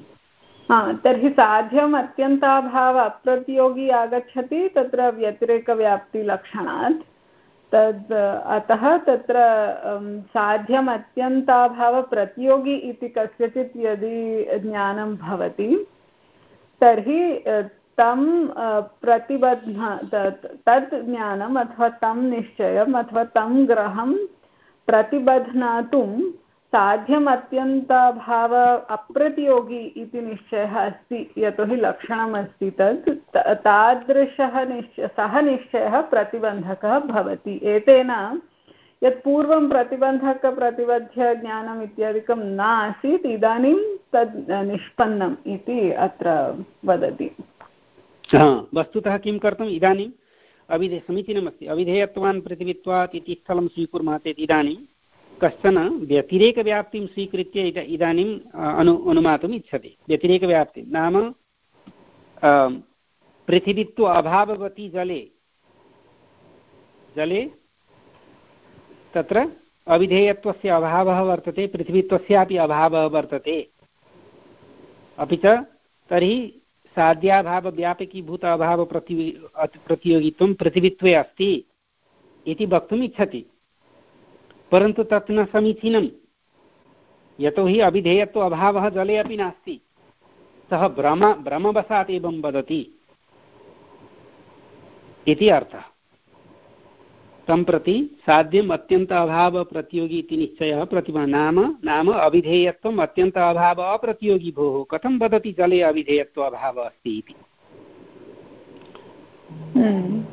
हा तर्हि साध्यम् अत्यन्ताभाव अप्रतियोगी आगच्छति तत्र व्यतिरेकव्याप्तिलक्षणात्। तद्, अतः तत्र साध्यम् अत्यन्ताभावप्रतियोगी इति कस्यचित् यदि ज्ञानं भवति, तर्हि तं प्रतिबध्न तत् ज्ञानम् अथवा तं निश्चयम् अथवा तं ग्रहं प्रतिबध्नातुं साध्यम् अत्यन्ताभाव अप्रतियोगी इति निश्चयः अस्ति, यतोहि लक्षणमस्ति तत् तादृशः निश्चय सः निश्चयः प्रतिबन्धकः भवति। एतेन यत् पूर्वं प्रतिबन्धकप्रतिबद्ध ज्ञानम् इत्यादिकं न आसीत् इदानीं तद् निष्पन्नम् इति अत्र वदति।
वस्तुतः किं कर्तुम् इदानीम् अविधे, समीचीनमस्ति। अविधेयत्वान् पृथिवीत्वात् इति स्थलं स्वीकुर्मः चेत् इदानीं कश्चन व्यतिरेकव्याप्तिं स्वीकृत्य इद इदानीम् अनु, अनुमातुम् इच्छति। व्यतिरेकव्याप्तिं नाम पृथिवीत्व अभाववती जले जले तत्र अविधेयत्वस्य अभावः वर्तते, पृथ्वीत्वस्यापि अभावः वर्तते। अपि च तर्हि साध्याभावव्यापकीभूत अभावप्रति प्रतियोगित्वं पृथिवीत्वे अस्ति इति वक्तुम् इच्छति। परन्तु तत् न समीचीनं यतोहि अभिधेयत्व अभावः जले अपि नास्ति। सः भ्रम भ्रमवशात् एवं वदति इति अर्थः। तं प्रति साध्यम् अत्यन्त अभावप्रतियोगी इति निश्चयः प्रतिभा नाम नाम अविधेयत्वम् अत्यन्त अभाव अप्रतियोगी भोः। कथं वदति जले अविधेयत्व अभावः अस्ति इति?
हम्म।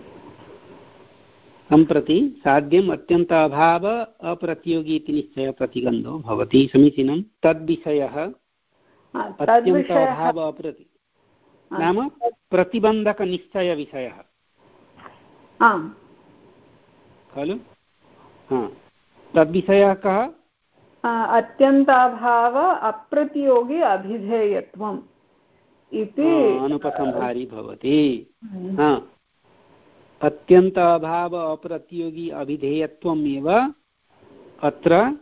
सम्प्रति साध्यम् अत्यन्त अभाव अप्रतियोगी इति निश्चयः प्रतिगन्धो भवति समीचीनं। तद्विषयः अत्यन्त अभाव अप्रति नाम प्रतिबन्धकनिश्चयविषयः। खलु? तद्विषयः कः?
अत्यन्ताभाव अप्रतियोगी अभिधेयत्वम् इति
अनुपसंहारी भवति। हम्म। अत्यन्त अभाव अप्रतियोगी अभिधेयत्वम् एव अत्र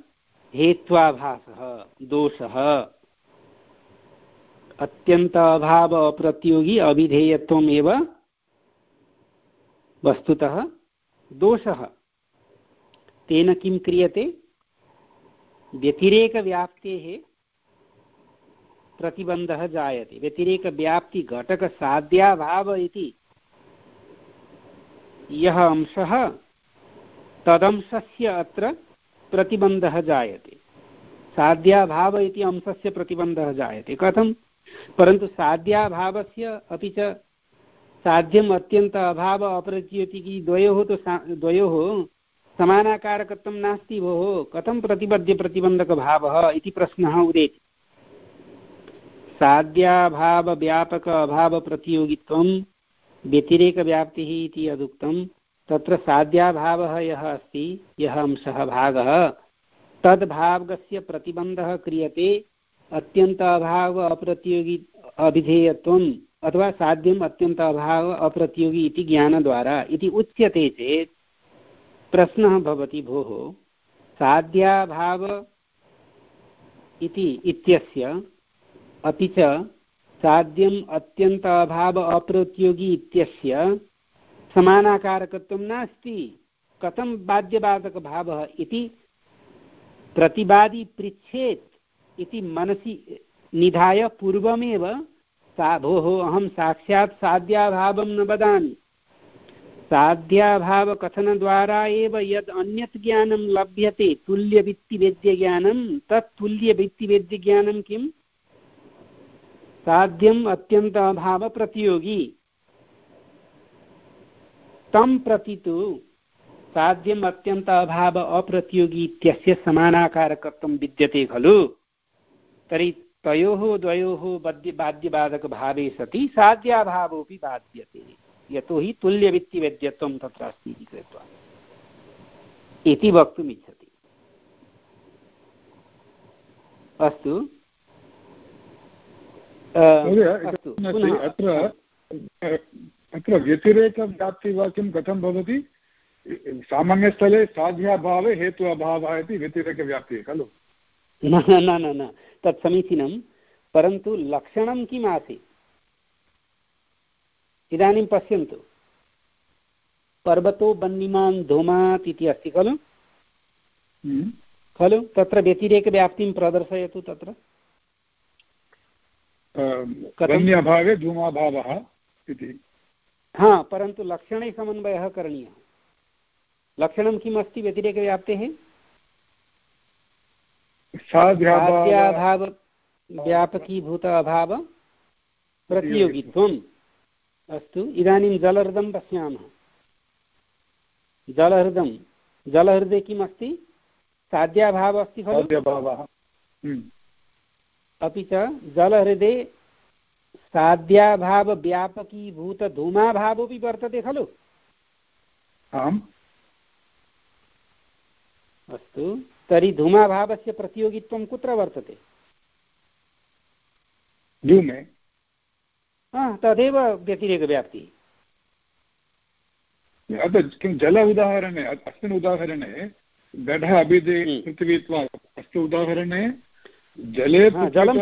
हेत्वाभासः, दोषः। अत्यन्त अभाव अप्रतियोगी अभिधेयत्वमेव वस्तुतः दोषः। तेन किं क्रियते? व्यतिरेकव्याप्तेः प्रतिबन्धः जायते। व्यतिरेकव्याप्तिघटकसाध्याभाव इति यः अंशः तदंशस्य अत्र प्रतिबन्धः जायते। साध्याभाव इति अंशस्य प्रतिबन्धः जायते। कथं परन्तु साध्याभावस्य अपि च साध्यम् अत्यन्त अभाव अपरच्यति द्वयोः तु द्वयोः समानाकारकत्वं नास्ति भोः। कथं प्रतिबध्यप्रतिबन्धकभावः इति प्रश्नः उदेति। साध्याभावव्यापक अभावप्रतियोगित्वं व्यतिरेकव्याप्तिः इति यदुक्तं तत्र साध्याभावः यः अस्ति, यः अंशः भागः। तद्भागस्य प्रतिबन्धः क्रियते अत्यन्त अभाव अप्रतियोगि, अभिधेयत्वम्, अथवा साध्यम् अत्यन्त अभाव अप्रतियोगी इति ज्ञानद्वारा इति उच्यते चेत् प्रश्नः भवति भोः। साध्याभाव इति इत्यस्य अपि च साध्यम् अत्यन्त अभाव अप्रतियोगी इत्यस्य समानाकारकत्वं नास्ति। कथं बाध्यबाधकभावः इति प्रतिवादी पृच्छेत् इति मनसि निधाय पूर्वमेव सा भोः अहं साक्षात् साध्याभावं न वदामि। साध्याभावकथनद्वारा एव यद् अन्यत् ज्ञानं लभ्यते तुल्यवित्तिवेद्यज्ञानं तत् तुल्यवित्तिवेद्यज्ञानं किम्? साध्यम् अभावप्रतियोगी तं प्रति तु साध्यम् अत्यन्त अभाव अप्रतियोगी इत्यस्य समानाकारकत्वं विद्यते खलु। तर्हि तयोः द्वयोः बद्य बाध्यबाधकभावे सति साध्याभावोऽपि बाध्यते। यतोहि तुल्यवित्तिवेद्यत्वं तत्र अस्ति इति कृत्वा। इति वक्तुम् इच्छति। अस्तु।
अत्र अत्र व्यतिरेकव्याप्तिवाक्यं कथं भवति? सामान्यस्थले साध्याभावे हेतु अभावः इति व्यतिरेकव्याप्तिः खलु?
न न न न तत् समीचीनं परन्तु लक्षणं किम् आसीत्? इदानीं पश्यन्तु। पर्वतो बन्निमान् धूमात् इति अस्ति खलु?
हम्म।
खलु? तत्र व्यतिरेकव्याप्तिं प्रदर्शयतु तत्र।
अभावे धूमाभावः इति।
हा परन्तु लक्षणे समन्वयः करणीयः। लक्षणं किम् अस्ति व्यतिरेकव्याप्तेः?
साध्याभाव
व्यापकीभूत अभाव प्रतियोगित्वम्। अस्तु इदानीं जलहृदं पश्यामः। जलहृदं जलहृदे किम् अस्ति साध्याभावः अस्ति खलु?
हम्म।
अपि च जलहृदे साध्याभावव्यापकीभूतधूमाभावोऽपि वर्तते खलु?
आम्।
अस्तु। तर्हि धूमाभावस्य प्रतियोगित्वं कुत्र वर्तते?
धूमे।
तदेव व्यतिरेकव्याप्तिः।
अत्र किं जल उदाहरणे अस्मिन् उदाहरणे घटः अभिधे
हम्म।
पृथिवीत्वा अस्य उदाहरणे जले
जलं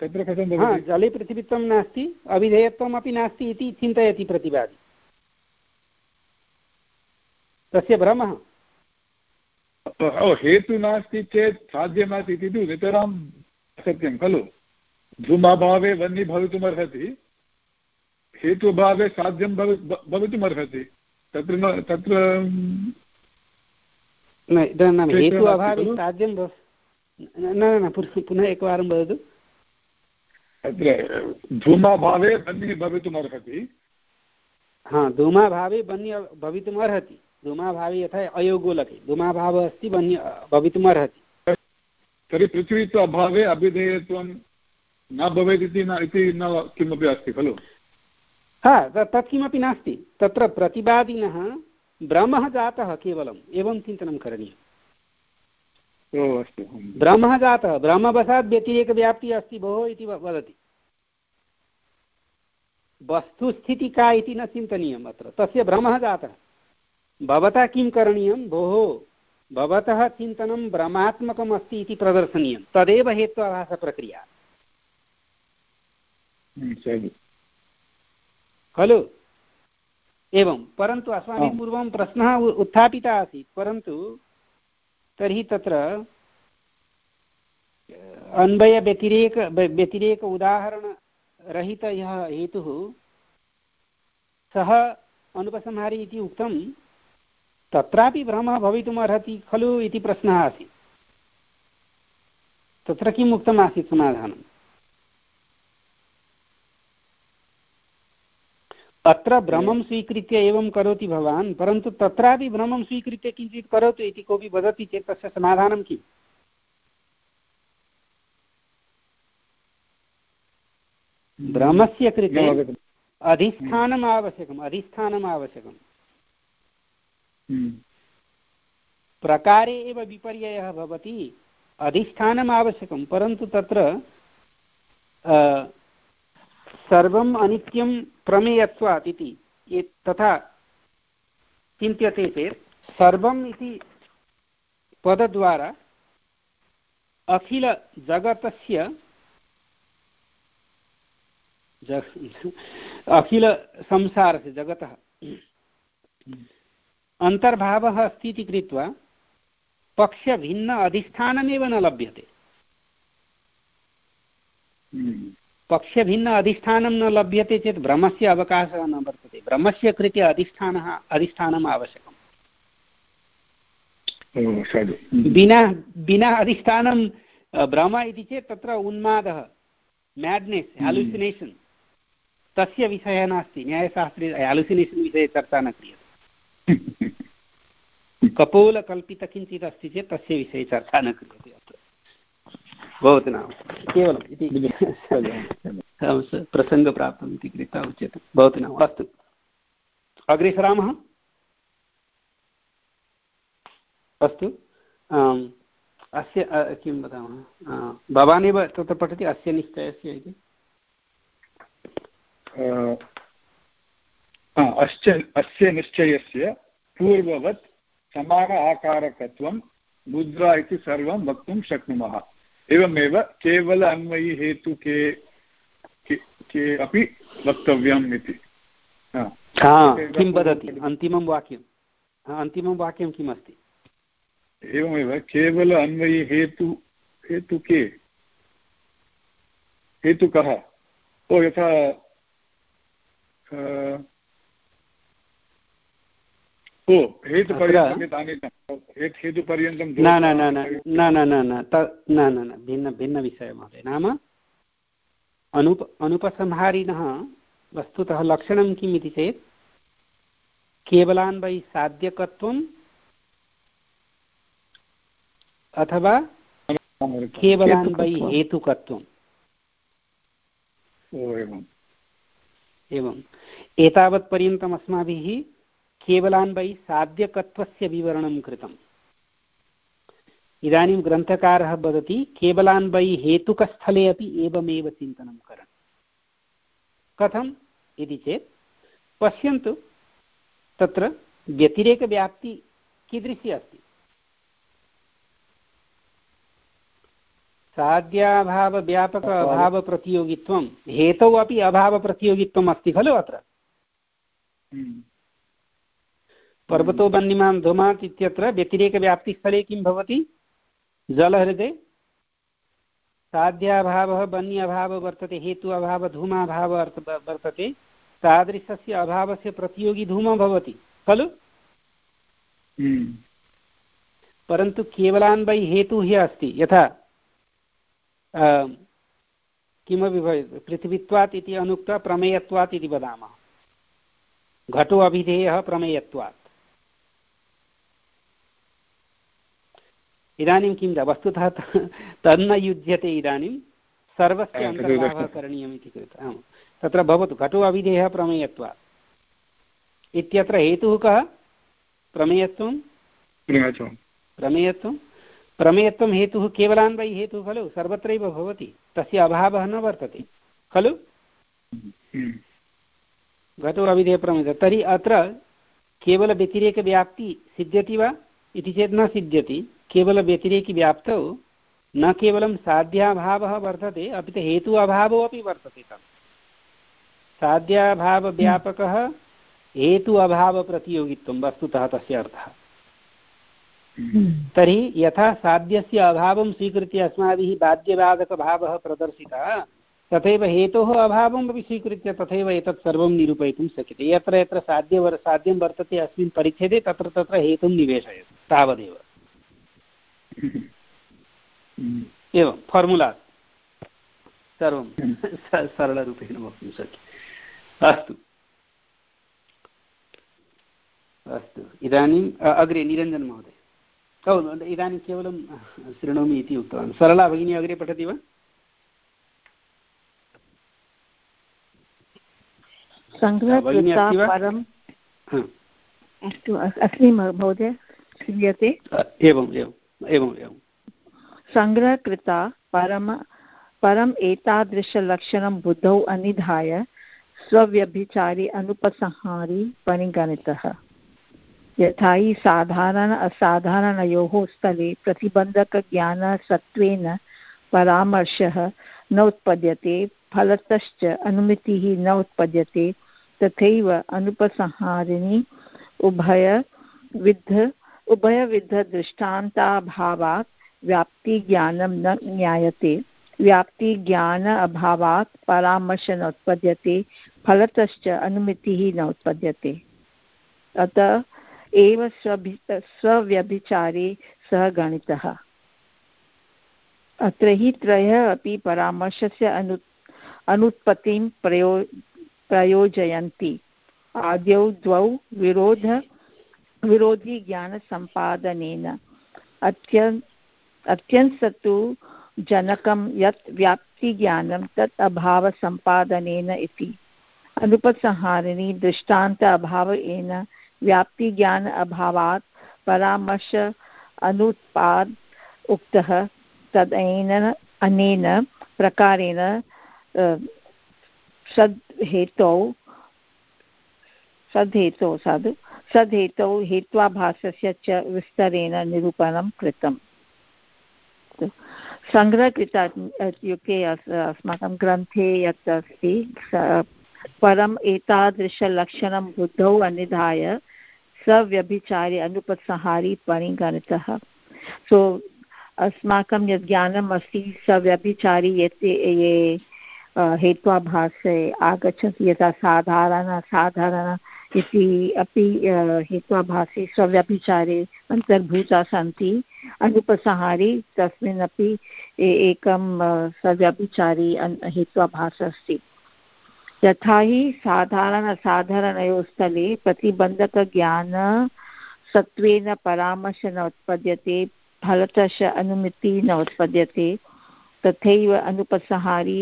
तत्र कथं भवति?
जले पृथिवीत्वं नास्ति अविधेयत्वमपि नास्ति इति चिन्तयति प्रतिवादी। तस्य भ्रमः।
हेतु नास्ति चेत् साध्यं नास्ति इति तु नितरां सत्यं खलु? धूमाभावे वह्नि भवितुमर्हति। हेतुभावे साध्यं भवि भवितुमर्हति। तत्र तत्र
हेतु अभावे साध्यं न न न पुनः पुनः एकवारं वदतु।
धूमाभावे वह्निः भवितुमर्हति।
हा धूमाभावे वन्य भवितुमर्हति। धूमाभावे यथा अयोगोलके धूमाभावः अस्ति वन्य भवितुमर्हति।
तर्हि पृथ्वीत्व अभावे अभिधेयत्वं न भवेत् इति न इति न किमपि अस्ति खलु?
हा तत् किमपि नास्ति। तत्र प्रतिवादिनः भ्रमः जातः केवलम्। एवं चिन्तनं करणीयम्।
ओ अस्तु
भ्रमः जातः भ्रमवशात् व्यतिरेकव्याप्तिः अस्ति भोः इति वदति। वस्तुस्थितिः का इति न चिन्तनीयम् अत्र। तस्य भ्रमः जातः। भवता किं करणीयं? भोः भवतः चिन्तनं भ्रमात्मकम् अस्ति इति प्रदर्शनीयं। तदेव हेत्वाभासप्रक्रिया। खलु? एवं। परन्तु अस्माभिः पूर्वं प्रश्नः उत्थापितः आसीत् परन्तु तर्हि तत्र अन्वयव्यतिरेक व्य- व्यतिरेक उदाहरणरहित यः हेतुः, सः अनुपसंहारी इति उक्तं तत्रापि भ्रमः भवितुमर्हति खलु इति प्रश्नः आसीत्। तत्र किम् उक्तमासीत् समाधानम्? अत्र भ्रमं स्वीकृत्य एवं करोति भवान् परन्तु तत्रापि भ्रमं स्वीकृत्य किञ्चित् करोतु इति कोऽपि वदति चेत् तस्य समाधानं किम्? भ्रमस्य कृते अधिष्ठानम् आवश्यकम् अधिष्ठानम् आवश्यकम्।
हम्म,
प्रकारे एव विपर्ययः भवति अधिष्ठानम् आवश्यकं परन्तु तत्र सर्वम् अनित्यं प्रमेयत्वात् इति। तथा चिन्त्यते चेत् सर्वम् इति पदद्वारा अखिलजगतस्य जग अखिलसंसारस्य जगतः अन्तर्भावः अस्ति इति कृत्वा पक्षभिन्न अधिष्ठानमेव न लभ्यते।
हम्म,
पक्षभिन्न अधिष्ठानं न लभ्यते चेत् ब्रह्मस्य अवकाशः न वर्तते। ब्रह्मस्य कृते अधिष्ठानः अधिष्ठानम् आवश्यकम्।
हम्म,
विना विना अधिष्ठानं ब्रह्म इति चेत् तत्र उन्मादः मेड्नेस् हालुसिनेशन् तस्य विषयः नास्ति। न्यायशास्त्रे हालुसिनेशन् विषये चर्चा न क्रियते। कपोलकल्पित किञ्चित् अस्ति चेत् तस्य विषये चर्चा न क्रियते। भवतु नाम। केवलम् इति प्रसङ्गप्राप्तम् इति कृत्वा उच्यते। भवतु नाम अस्तु। अग्रे सरामः। अस्तु। अस्य किं वदामः? भवानेव तत्र पठति अस्य निश्चयस्य इति?
अ, हा, अश्च अस्य निश्चयस्य पूर्ववत् समान आकारकत्वं मुद्रा इति सर्वं वक्तुं शक्नुमः। एवमेव केवल अन्वयी हेतु के के अपि वक्तव्यम् इति।
किं वदति? अन्तिमं वाक्यं। अन्तिमं वाक्यं किम् अस्ति
एवमेव केवल अन्वयी हेतु हेतु के? हेतु कः? ओ यथा ओ हेतुपर्यन्तं
न न न न न न न न न न न भिन्न भिन्नविषयः महोदय नाम अनुप अनुपसंहारिणः वस्तुतः लक्षणं किम् इति चेत् केवलान्वयि साध्यकत्वम् अथवा केवलान्वयि हेतुकत्वम्
ओ एवम्
एवम् एतावत्पर्यन्तम् अस्माभिः केवलान्वयि साध्यकत्वस्य विवरणं कृतम्। इदानीं ग्रन्थकारः वदति केवलान्वयि हेतुकस्थले अपि एवमेव चिन्तनं करणीयं कथम् इति चेत् पश्यन्तु तत्र व्यतिरेकव्याप्ति कीदृशी अस्ति? साध्याभावव्यापक अभावप्रतियोगित्वं हेतौ अपि अभावप्रतियोगित्वम् अस्ति खलु अत्र?
हम्म।
पर्वतो वह्निमान् धूमात् इत्यत्र व्यतिरेकव्याप्तिस्थले किं भवति? जलहृदे साध्याभावः बन्य अभावः वर्तते हेतु अभावः धूमाभावः वर्तते। तादृशस्य अभावस्य प्रतियोगी धूमः भवति खलु?
हम्म।
परन्तु केवलान्वयि हेतुः हि अस्ति। यथा किमपि भवेत् पृथिवीत्वात् इति अनुक्त्वा प्रमेयत्वात् इति वदामः। घटो अभिधेयः प्रमेयत्वात्। इदानीं किं वस्तुतः तन्न युज्यते इदानीं सर्वस्य अन्तर्भावः करणीयम् इति कृत्वा आम्। तत्र भवतु घटो अविधेयः प्रमेयत्वात् इत्यत्र हेतुः कः? प्रमेयत्वं? प्रमेयत्वं। प्रमेयत्वं? हेतुः केवलान्वयि हेतुः खलु? सर्वत्रैव भवति। तस्य अभावः न वर्तते। खलु? घटो अविधेयप्रमेय तर्हि अत्र केवलव्यतिरेकव्याप्ति सिद्ध्यति वा? इति चेत् न सिद्ध्यति। केवलव्यतिरेकिव्याप्तौ न केवलं साध्याभावः वर्तते अपि च हेतु अभावो अपि वर्तते तत् साध्याभावव्यापकः हेतु अभावप्रतियोगित्वं वस्तुतः तस्य अर्थः। तर्हि यथा साध्यस्य अभावं स्वीकृत्य अस्माभिः बाध्यबाधकभावः प्रदर्शितः, तथैव हेतोः अभावम् अपि स्वीकृत्य तथैव एतत् सर्वं निरूपयितुं शक्यते। यत्र यत्र साध्य साध्यं वर्तते अस्मिन् परिच्छेदे, तत्र तत्र हेतुं निवेशयतु, तावदेव। एवं फार्मुला सर्वं सरलरूपेण वक्तुं शक्यते अस्तु। अस्तु। इदानीम् अग्रे निरञ्जनमहोदय ओ इदानीं केवलं शृणोमि इति उक्तवान्। सरला भगिनी अग्रे पठति वा?
अस्तु अस्मि महोदय श्रूयते।
एवम् एवम् एवम् एवं।
सङ्ग्रहकृता परम, परम् एतादृशलक्षणं बुद्धौ अनिधाय स्वव्यभिचारी अनुपसंहारी परिगणितः। यथा हि साधारण, असाधारणयोः स्थले प्रतिबन्धकज्ञानसत्त्वेन परामर्शः न उत्पद्यते फलतश्च अनुमितिः न उत्पद्यते तथैव अनुपसंहारिणी उभयविध उभयविधदृष्टान्ताभावात् व्याप्तिज्ञानं न ज्ञायते व्याप्तिज्ञान अभावात् परामर्श न उत्पद्यते, फलतश्च अनुमितिः न उत्पद्यते। अतः एव स्वभि, स्वव्यभिचारे सः गणितः। अत्र हि त्रयः अपि परामर्शस्य अनु, अनुत्पत्तिं प्रयो, प्रयोजयन्ति। आद्यौ द्वौ विरोध विरोधिज्ञानसम्पादनेन अत्यन् अत्यन्तु जनकं यत् व्याप्तिज्ञानं तत् अभावसम्पादनेन इति। अनुपसंहारिणी दृष्टांत अभावेन व्याप्तिज्ञान अभावात् परामर्श अनुत्पाद उक्तः तदेन अनेन प्रकारेण सद्हेतौ सद्हेतौ साधु सद्हेतौ हेत्वाभासस्य च विस्तरेण निरूपणं कृतम्। सङ्ग्रहकृता इत्युक्ते अस्माकं ग्रन्थे यत् अस्ति परम् एतादृशलक्षणं बुद्धौ अनिधाय सव्यभिचारि अनुपसंहारी परिगणितः। सो, अस्माकं यत् ज्ञानम् अस्ति, सव्यभिचारी यत् ये हेत्वाभासे आगच्छन्ति, यथा साधारण साधारण इति अपि हेत्वाभासे स्वव्यभिचारे अन्तर्भूता सन्ति। अनुपसंहारी तस्मिन् अपि एकं सव्यभिचारी हेत्वाभासः अस्ति। यथा हि साधारणसाधारणयोः स्थले प्रतिबन्धकज्ञान सत्त्वेन परामर्श न उत्पद्यते फलतश अनुमितिः न उत्पद्यते तथैव अनुपसंहारी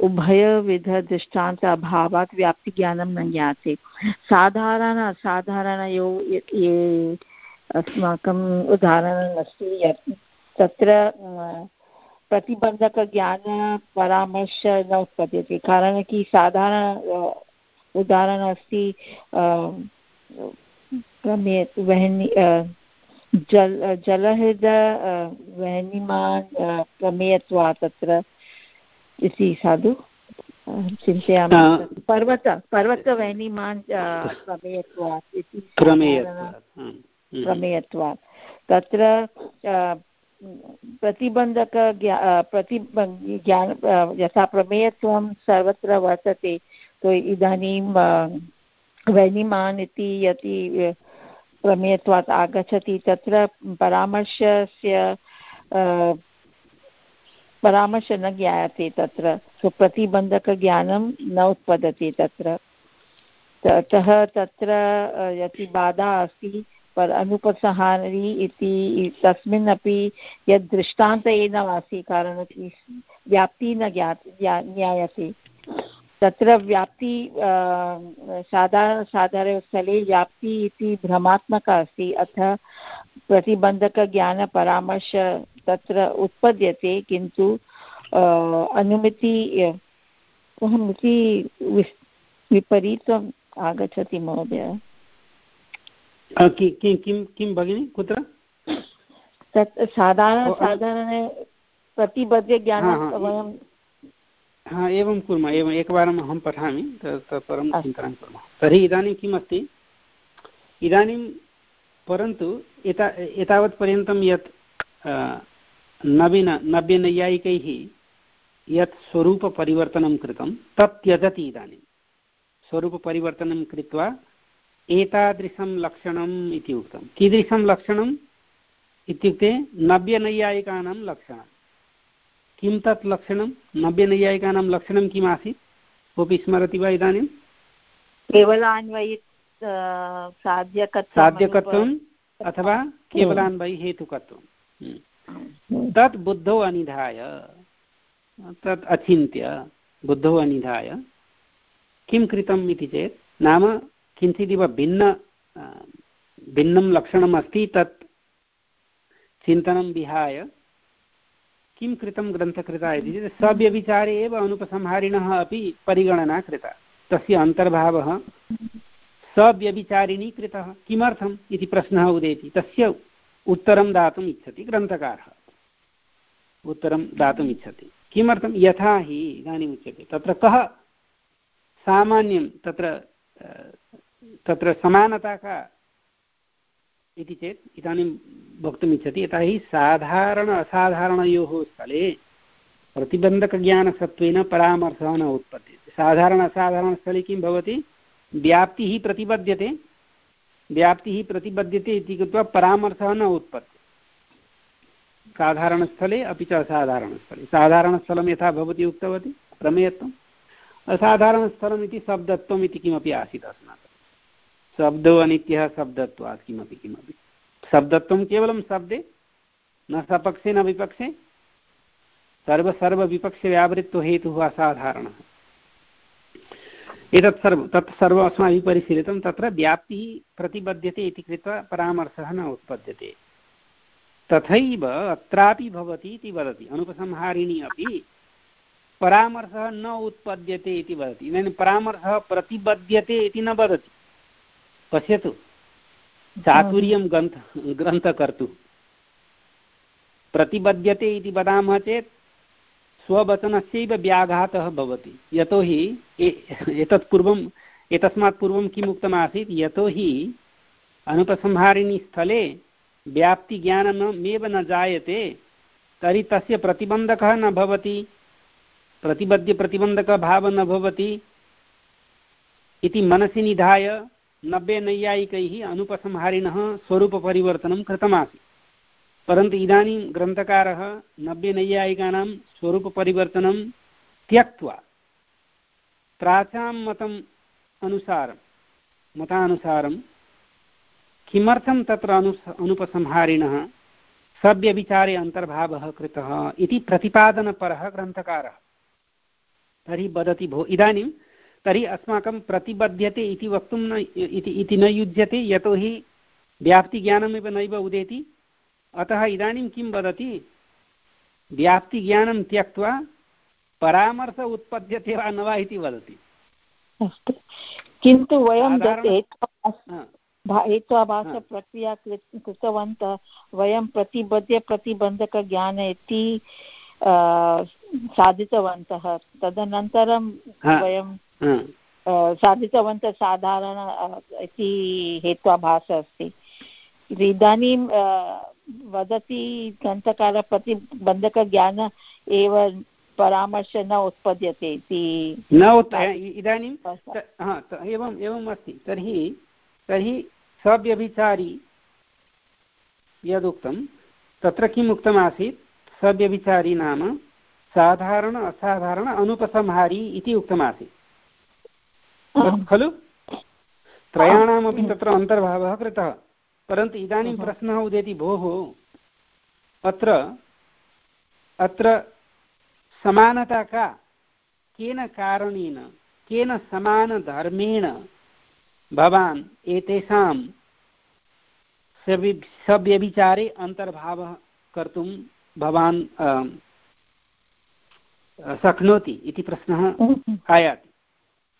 उभयविधदृष्टान्त अभावात् व्याप्तिज्ञानं न ज्ञाते। साधारण असाधारणयो ये अस्माकम् उदाहरणम् अस्ति यत् तत्र प्रतिबन्धकज्ञानपरामर्श न उत्पद्यते। कारणं कि साधारण उदाहरणम् अस्ति वहनि जल जलहृद वहनिमान् प्रमेयत्वा तत्र। इति साधु चिन्तयामि। पर्वत पर्वतवहनिमान् प्रमेयत्वात् इति प्रमेयत्वात् तत्र प्रतिबन्धक प्रति ज्ञान यथा प्रमेयत्वं सर्वत्र वर्तते तो इदानीं वैनिमान् इति यदि प्रमेयत्वात् आगच्छति तत्र परामर्शस्य परामर्श न ज्ञायते तत्र सो प्रतिबन्धकज्ञानं न उत्पद्यते तत्र। अतः तत्र यदि बाधा अस्ति, पर अनुपसंहारी इति तस्मिन् अपि यद् दृष्टांत एव आसीत् कारणं व्याप्तिः न ज्ञा, ज्ञायते। तत्र व्याप्ति साधारण साधारणस्थले व्याप्ति इति भ्रमात्मका अस्ति। अथ प्रतिबन्धकज्ञानपरामर्श तत्र उत्पद्यते किन्तु अनुमति अनुमति विपरीतम् आगच्छति महोदय।
किं किं किं भगिनि कुत्र?
तत् साधारण साधारण प्रतिबद्धज्ञानं वयं
हा एवं कुर्मः एवम् एकवारम् अहं पठामि तत् परं चिन्तनं कुर्मः। तर्हि इदानीं किम् अस्ति इदानीं परन्तु एता एतावत्पर्यन्तं यत् नवीन नव्यनैयायिकैः यत् स्वरूपपरिवर्तनं कृतं तत् त्यजति इदानीं। स्वरूपपरिवर्तनं कृत्वा एतादृशं लक्षणम् इति उक्तं। कीदृशं लक्षणम्? इत्युक्ते नव्यनैयायिकानां लक्षणं किं तत् लक्षणं? नव्यनैयायिकानां लक्षणं किम् आसीत्? कोऽपि स्मरति वा इदानीं?
केवलान्वयि
साध्यकत्वम् अथवा केवलान्वयि हेतुकत्वं हम्म। तत् बुद्धौ अनिधाय। तत् अचिन्त्य बुद्धौ अनिधाय। किं कृतम् इति चेत् नाम किञ्चिदिव भिन्न भिन्नं लक्षणम् अस्ति तत् चिन्तनं विहाय किं कृतं ग्रन्थकृता इति चेत् सव्यविचारे एव अनुपसंहारिणः अपि परिगणना कृता। तस्य अन्तर्भावः सव्यभिचारिणी कृतः। किमर्थम् इति प्रश्नः उदेति। तस्य उत्तरं दातुम् इच्छति ग्रन्थकारः। उत्तरं दातुम् इच्छति। किमर्थं? यथा हि इदानीम् उच्यते तत्र कः सामान्यं? तत्र तत्र समानता का इति चेत् इदानीं वक्तुमिच्छति यतः हि साधारण असाधारणयोः स्थले प्रतिबन्धकज्ञानसत्त्वेन परामर्शः न उत्पद्यते। साधारण असाधारणस्थले किं भवति? व्याप्तिः प्रतिबध्यते व्याप्तिः प्रतिबध्यते इति कृत्वा परामर्शः न उत्पद्यते। साधारणस्थले अपि च असाधारणस्थले साधारणस्थलं यथा भवती उक्तवती प्रमेयत्वम् असाधारणस्थलम् इति शब्दत्वम् इति किमपि आसीत् अस्माकं शब्दो अनित्यः शब्दत्वात् किमपि किमपि। शब्दत्वं केवलं शब्दे, न सपक्षे, न विपक्षे। सर्वसर्वविपक्षव्यावृत्तहेतुः असाधारणः। एतत् सर्वं तत् सर्वम् अस्माभिः परिशीलितं, तत्र व्याप्तिः प्रतिबध्यते इति कृत्वा परामर्शः न उत्पद्यते। तथैव अत्रापि भवति इति वदति। अनुपसंहारिणी अपि परामर्शः न उत्पद्यते इति वदति। इदानीं परामर्शः प्रतिबध्यते इति न वदति। पश्यतु। चातुर्यं ग्रन्थ ग्रन्थकर्तुः प्रतिबध्यते इति वदामः चेत् स्ववचनस्यैव व्याघातः भवति। यतोहि एतत् पूर्वम् एतस्मात् पूर्वं किम् उक्तमासीत्? यतोहि अनुपसंहारिणी स्थले व्याप्तिज्ञानमेव न जायते तर्हि तस्य प्रतिबन्धकः न भवति प्रतिबध्यप्रतिबन्धकभावः न भवति इति मनसि निधाय नव्यनैयायिकैः अनुपसंहारिणः स्वरूपपरिवर्तनं कृतमासीत्। परन्तु इदानीं ग्रन्थकारः नव्यनैयायिकानां स्वरूपपरिवर्तनं त्यक्त्वा प्राचां मतम् अनुसारं, मतानुसारं किमर्थं तत्र अनु अनुपसंहारिणः सव्यविचारे अन्तर्भावः कृतः इति प्रतिपादनपरः ग्रन्थकारः। तर्हि वदति भो, इदानीं तर्हि अस्माकं प्रतिबध्यते इति वक्तुं न इति न युज्यते यतोहि व्याप्तिज्ञानमेव नैव उदेति। अतः इदानीं किं वदति? व्याप्तिज्ञानं त्यक्त्वा परामर्श उत्पद्यते वा न वा इति वदति।
अस्तु। किन्तु वयं हेत्वाभासप्रक्रिया कृतवन्तः वयं प्रतिबद्ध प्रतिबन्धकज्ञान इति साधितवन्तः। तदनन्तरं वयं साधितवन्तः साधारण इति हेत्वाभासः अस्ति. इदानीं वदति ग्रन्थकारः एव परामर्श न उत्पद्यते इति.
न इदानीं एवम् एवम् अस्ति. तर्हि तर्हि सव्यभिचारी यदुक्तं तत्र किम् उक्तमासीत्? सव्यभिचारी नाम साधारण असाधारण अनुपसंहारी इति उक्तमासीत्। खलु? त्रयाणामपि तत्र अन्तर्भावः कृतः। परन्तु इदानीं प्रश्नः उदेति भोः। अत्र अत्र समानता का? केन कारणेन केन समानधर्मेण भवान् एतेषां सव्यभिचारे अन्तर्भावः कर्तुं भवान् शक्नोति इति प्रश्नः आयाति।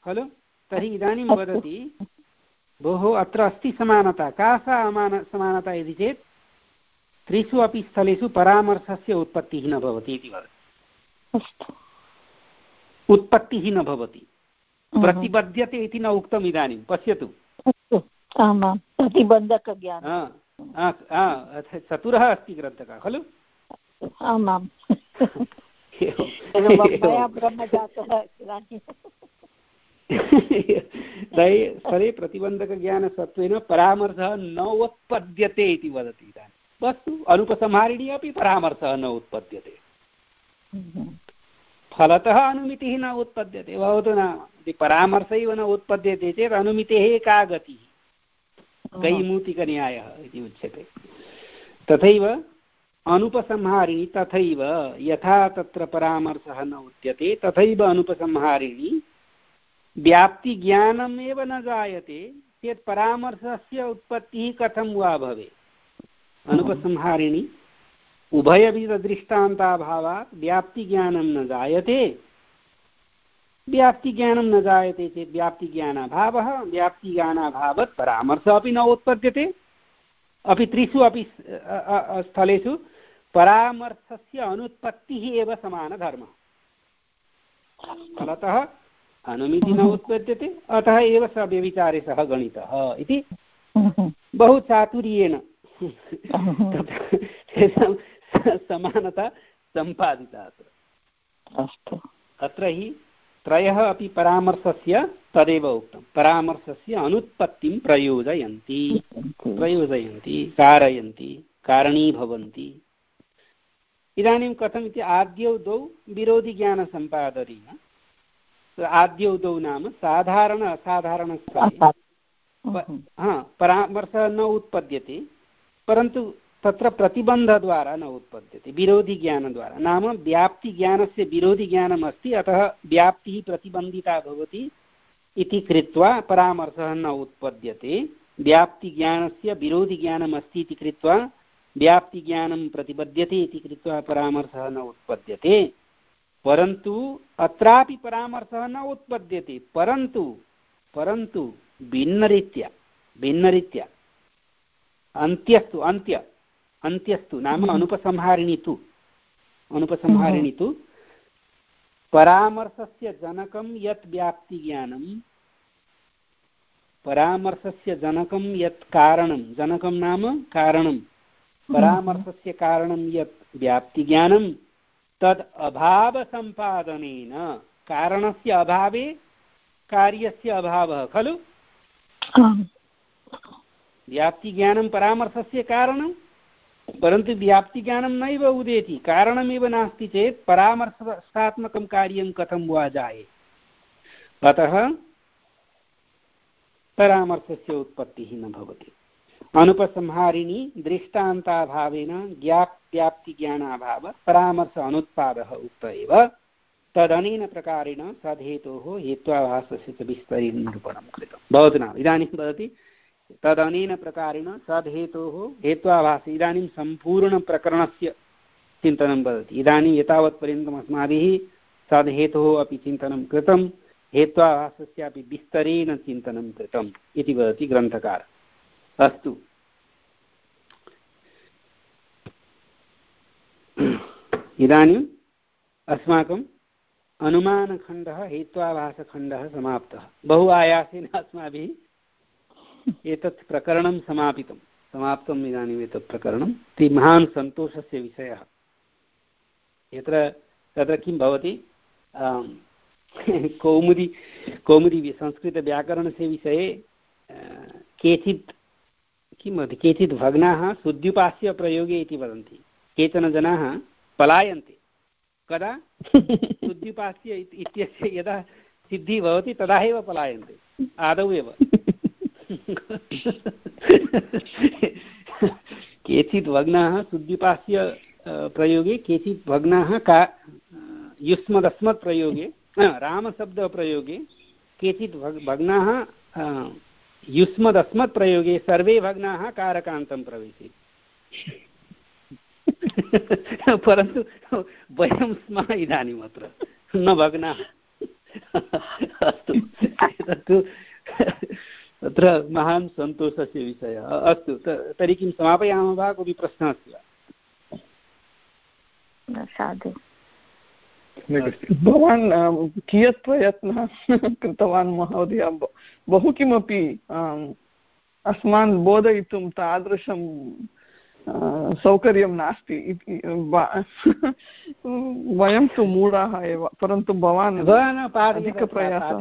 खलु? तर्हि इदानीं वदति भोः अत्र अस्ति समानता का सा अमान समानता इति चेत् त्रिषु अपि स्थलेषु परामर्शस्य उत्पत्तिः न भवति इति वदति। उत्पत्तिः न भवति। प्रतिबध्यते इति न उक्तम् इदानीं पश्यतु। चतुरः अस्ति ग्रन्थकः खलु?
आमाम्
स्थले प्रतिबन्धकज्ञानसत्त्वेन परामर्शः न उत्पद्यते इति वदति इदानीं। वस्तु अनुपसंहारिणी अपि परामर्शः न उत्पद्यते। फलतः अनुमितिः न उत्पद्यते। भवतु नाम। यदि परामर्श एव न उत्पद्यते चेत् अनुमितेः का गतिः कैमूतिकन्यायः इति उच्यते। तथैव अनुपसंहारिणी तथैव यथा तत्र परामर्शः न उच्यते तथैव अनुपसंहारिणी व्याप्तिज्ञानमेव न जायते, चेत् परामर्शस्य उत्पत्तिः कथं वा भवेत्? अनुपसंहारिणी, उभयविधदृष्टान्ताभावात् व्याप्तिज्ञानं न जायते। व्याप्तिज्ञानं न जायते चेत् व्याप्तिज्ञानाभावः, व्याप्तिज्ञानाभावात् परामर्शः अपि न उत्पद्यते। अपि त्रिषु अपि स्थलेषु परामर्शस्य अनुत्पत्तिः एव समानधर्मः। फलतः अनुमिति न उत्पद्यते अतः एव स व्यविचारे सः गणितः इति बहु चातुर्येण तेषां समानता सम्पादिता अत्र।
अस्तु।
अत्र हि त्रयः अपि परामर्शस्य तदेव उक्तं। परामर्शस्य अनुत्पत्तिं प्रयोजयन्ति। प्रयोजयन्ति। कारयन्ति कारणीभवन्ति। इदानीं कथम् इति आद्यौ द्वौ विरोधिज्ञानसम्पादनेन आद्यौ द्वौ नाम साधारण असाधारणस्थले हा परामर्शः न उत्पद्यते परन्तु तत्र प्रतिबन्धद्वारा न उत्पद्यते विरोधिज्ञानद्वारा। नाम व्याप्तिज्ञानस्य विरोधिज्ञानम् अस्ति अतः व्याप्तिः प्रतिबन्धिता भवति इति कृत्वा परामर्शः न उत्पद्यते व्याप्तिज्ञानस्य विरोधिज्ञानम् अस्ति इति कृत्वा व्याप्तिज्ञानं प्रतिपद्यते इति कृत्वा परामर्शः न उत्पद्यते। परन्तु अत्रापि परामर्शः न उत्पद्यते। परन्तु परन्तु भिन्नरीत्या भिन्नरीत्या। अन्त्यस्तु अन्त्य अन्त्यस्तु नाम हम्म। अनुपसंहारिणी तु अनुपसंहारिणी तु परामर्शस्य जनकं यत् व्याप्तिज्ञानं परामर्शस्य जनकं यत् कारणं जनकं नाम कारणं। हम्म। परामर्शस्य कारणं यत् व्याप्तिज्ञानं तद् अभावसम्पादनेन। कारणस्य अभावे कार्यस्य अभावः खलु? व्याप्तिज्ञानं परामर्शस्य कारणं? परन्तु व्याप्तिज्ञानं नैव उदेति। कारणमेव नास्ति चेत् परामर्शात्मकं कार्यं कथं वा जाये? अतः परामर्शस्य उत्पत्तिः न भवति। अनुपसंहारिणी दृष्टान्ताभावेन ज्ञाप् व्याप्तिज्ञानाभावः परामर्श अनुत्पादः उक्त एव। तदनेन प्रकारेण सधेतोः हेत्वाभासस्य च विस्तरीनिरूपणं कृतं। भवतु नाम, इदानीं वदति। तदनेन प्रकारेण सद्हेतोः हेत्वाभासे, इदानीं सम्पूर्णप्रकरणस्य चिन्तनं वदति। इदानीं एतावत्पर्यन्तम् अस्माभिः सद्हेतोः अपि चिन्तनं कृतं, हेत्वाभासस्यापि विस्तरेण चिन्तनं कृतम् इति वदति ग्रन्थकारः। अस्तु। इदानीम् अस्माकम् अनुमानखण्डः हेत्वाभासखण्डः समाप्तः। बहु आयासेन अस्माभिः एतत् प्रकरणं समापितं। समाप्तम् इदानीम् एतत् प्रकरणम् इति महान् सन्तोषस्य विषयः। यत्र तत्र किं भवति? कौमुदी कौमुदी संस्कृतव्याकरणस्य विषये केचित् किं वदति केचित् भग्नाः सुद्युपास्य प्रयोगे इति वदन्ति। केचन जनाः पलायन्ते। कदा? सुद्युपास्य इत्यस्य यदा सिद्धिः भवति तदा एव पलायन्ते। आदौ एव। केचित् भग्नाः सुद्युपास्य प्रयोगे केचित् भग्नाः का युष्मदस्मत् प्रयोगे रामशब्दप्रयोगे केचित् भग्नाः युष्मदस्मत् प्रयोगे सर्वे भग्नाः कारकान्तं प्रविशति। परन्तु वयं स्मः इदानीम् अत्र। न भग्नाः। अस्तु। तत्तु तत्र महान् सन्तोषस्य विषयः। अस्तु तर्हि किं समापयामः वा? कोऽपि प्रश्नः अस्ति
वा? साधु।
भवान् कियत् प्रयत्नः कृतवान् महोदय? बहु किमपि अस्मान् बोधयितुं तादृशं सौकर्यं नास्ति। इति वयं तु मूढाः एव परन्तु भवान्
अधिकप्रयासः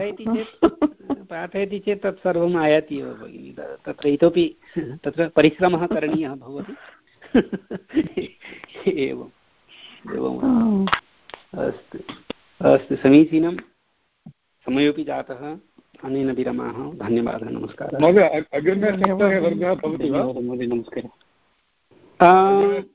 पाठयति चेत् तत् सर्वम् आयाति एव भगिनि। तत्र इतोपि तत्र परिश्रमः करणीयः भवति। एवम् एवम् अस्तु अस्तु समीचीनं। समयोपि जातः। अनेन विरमाः। धन्यवादः नमस्कारः।
महोदय अग्रिमे सप्ताहे वर्गः भवति वा? महोदय नमस्कारः। Um,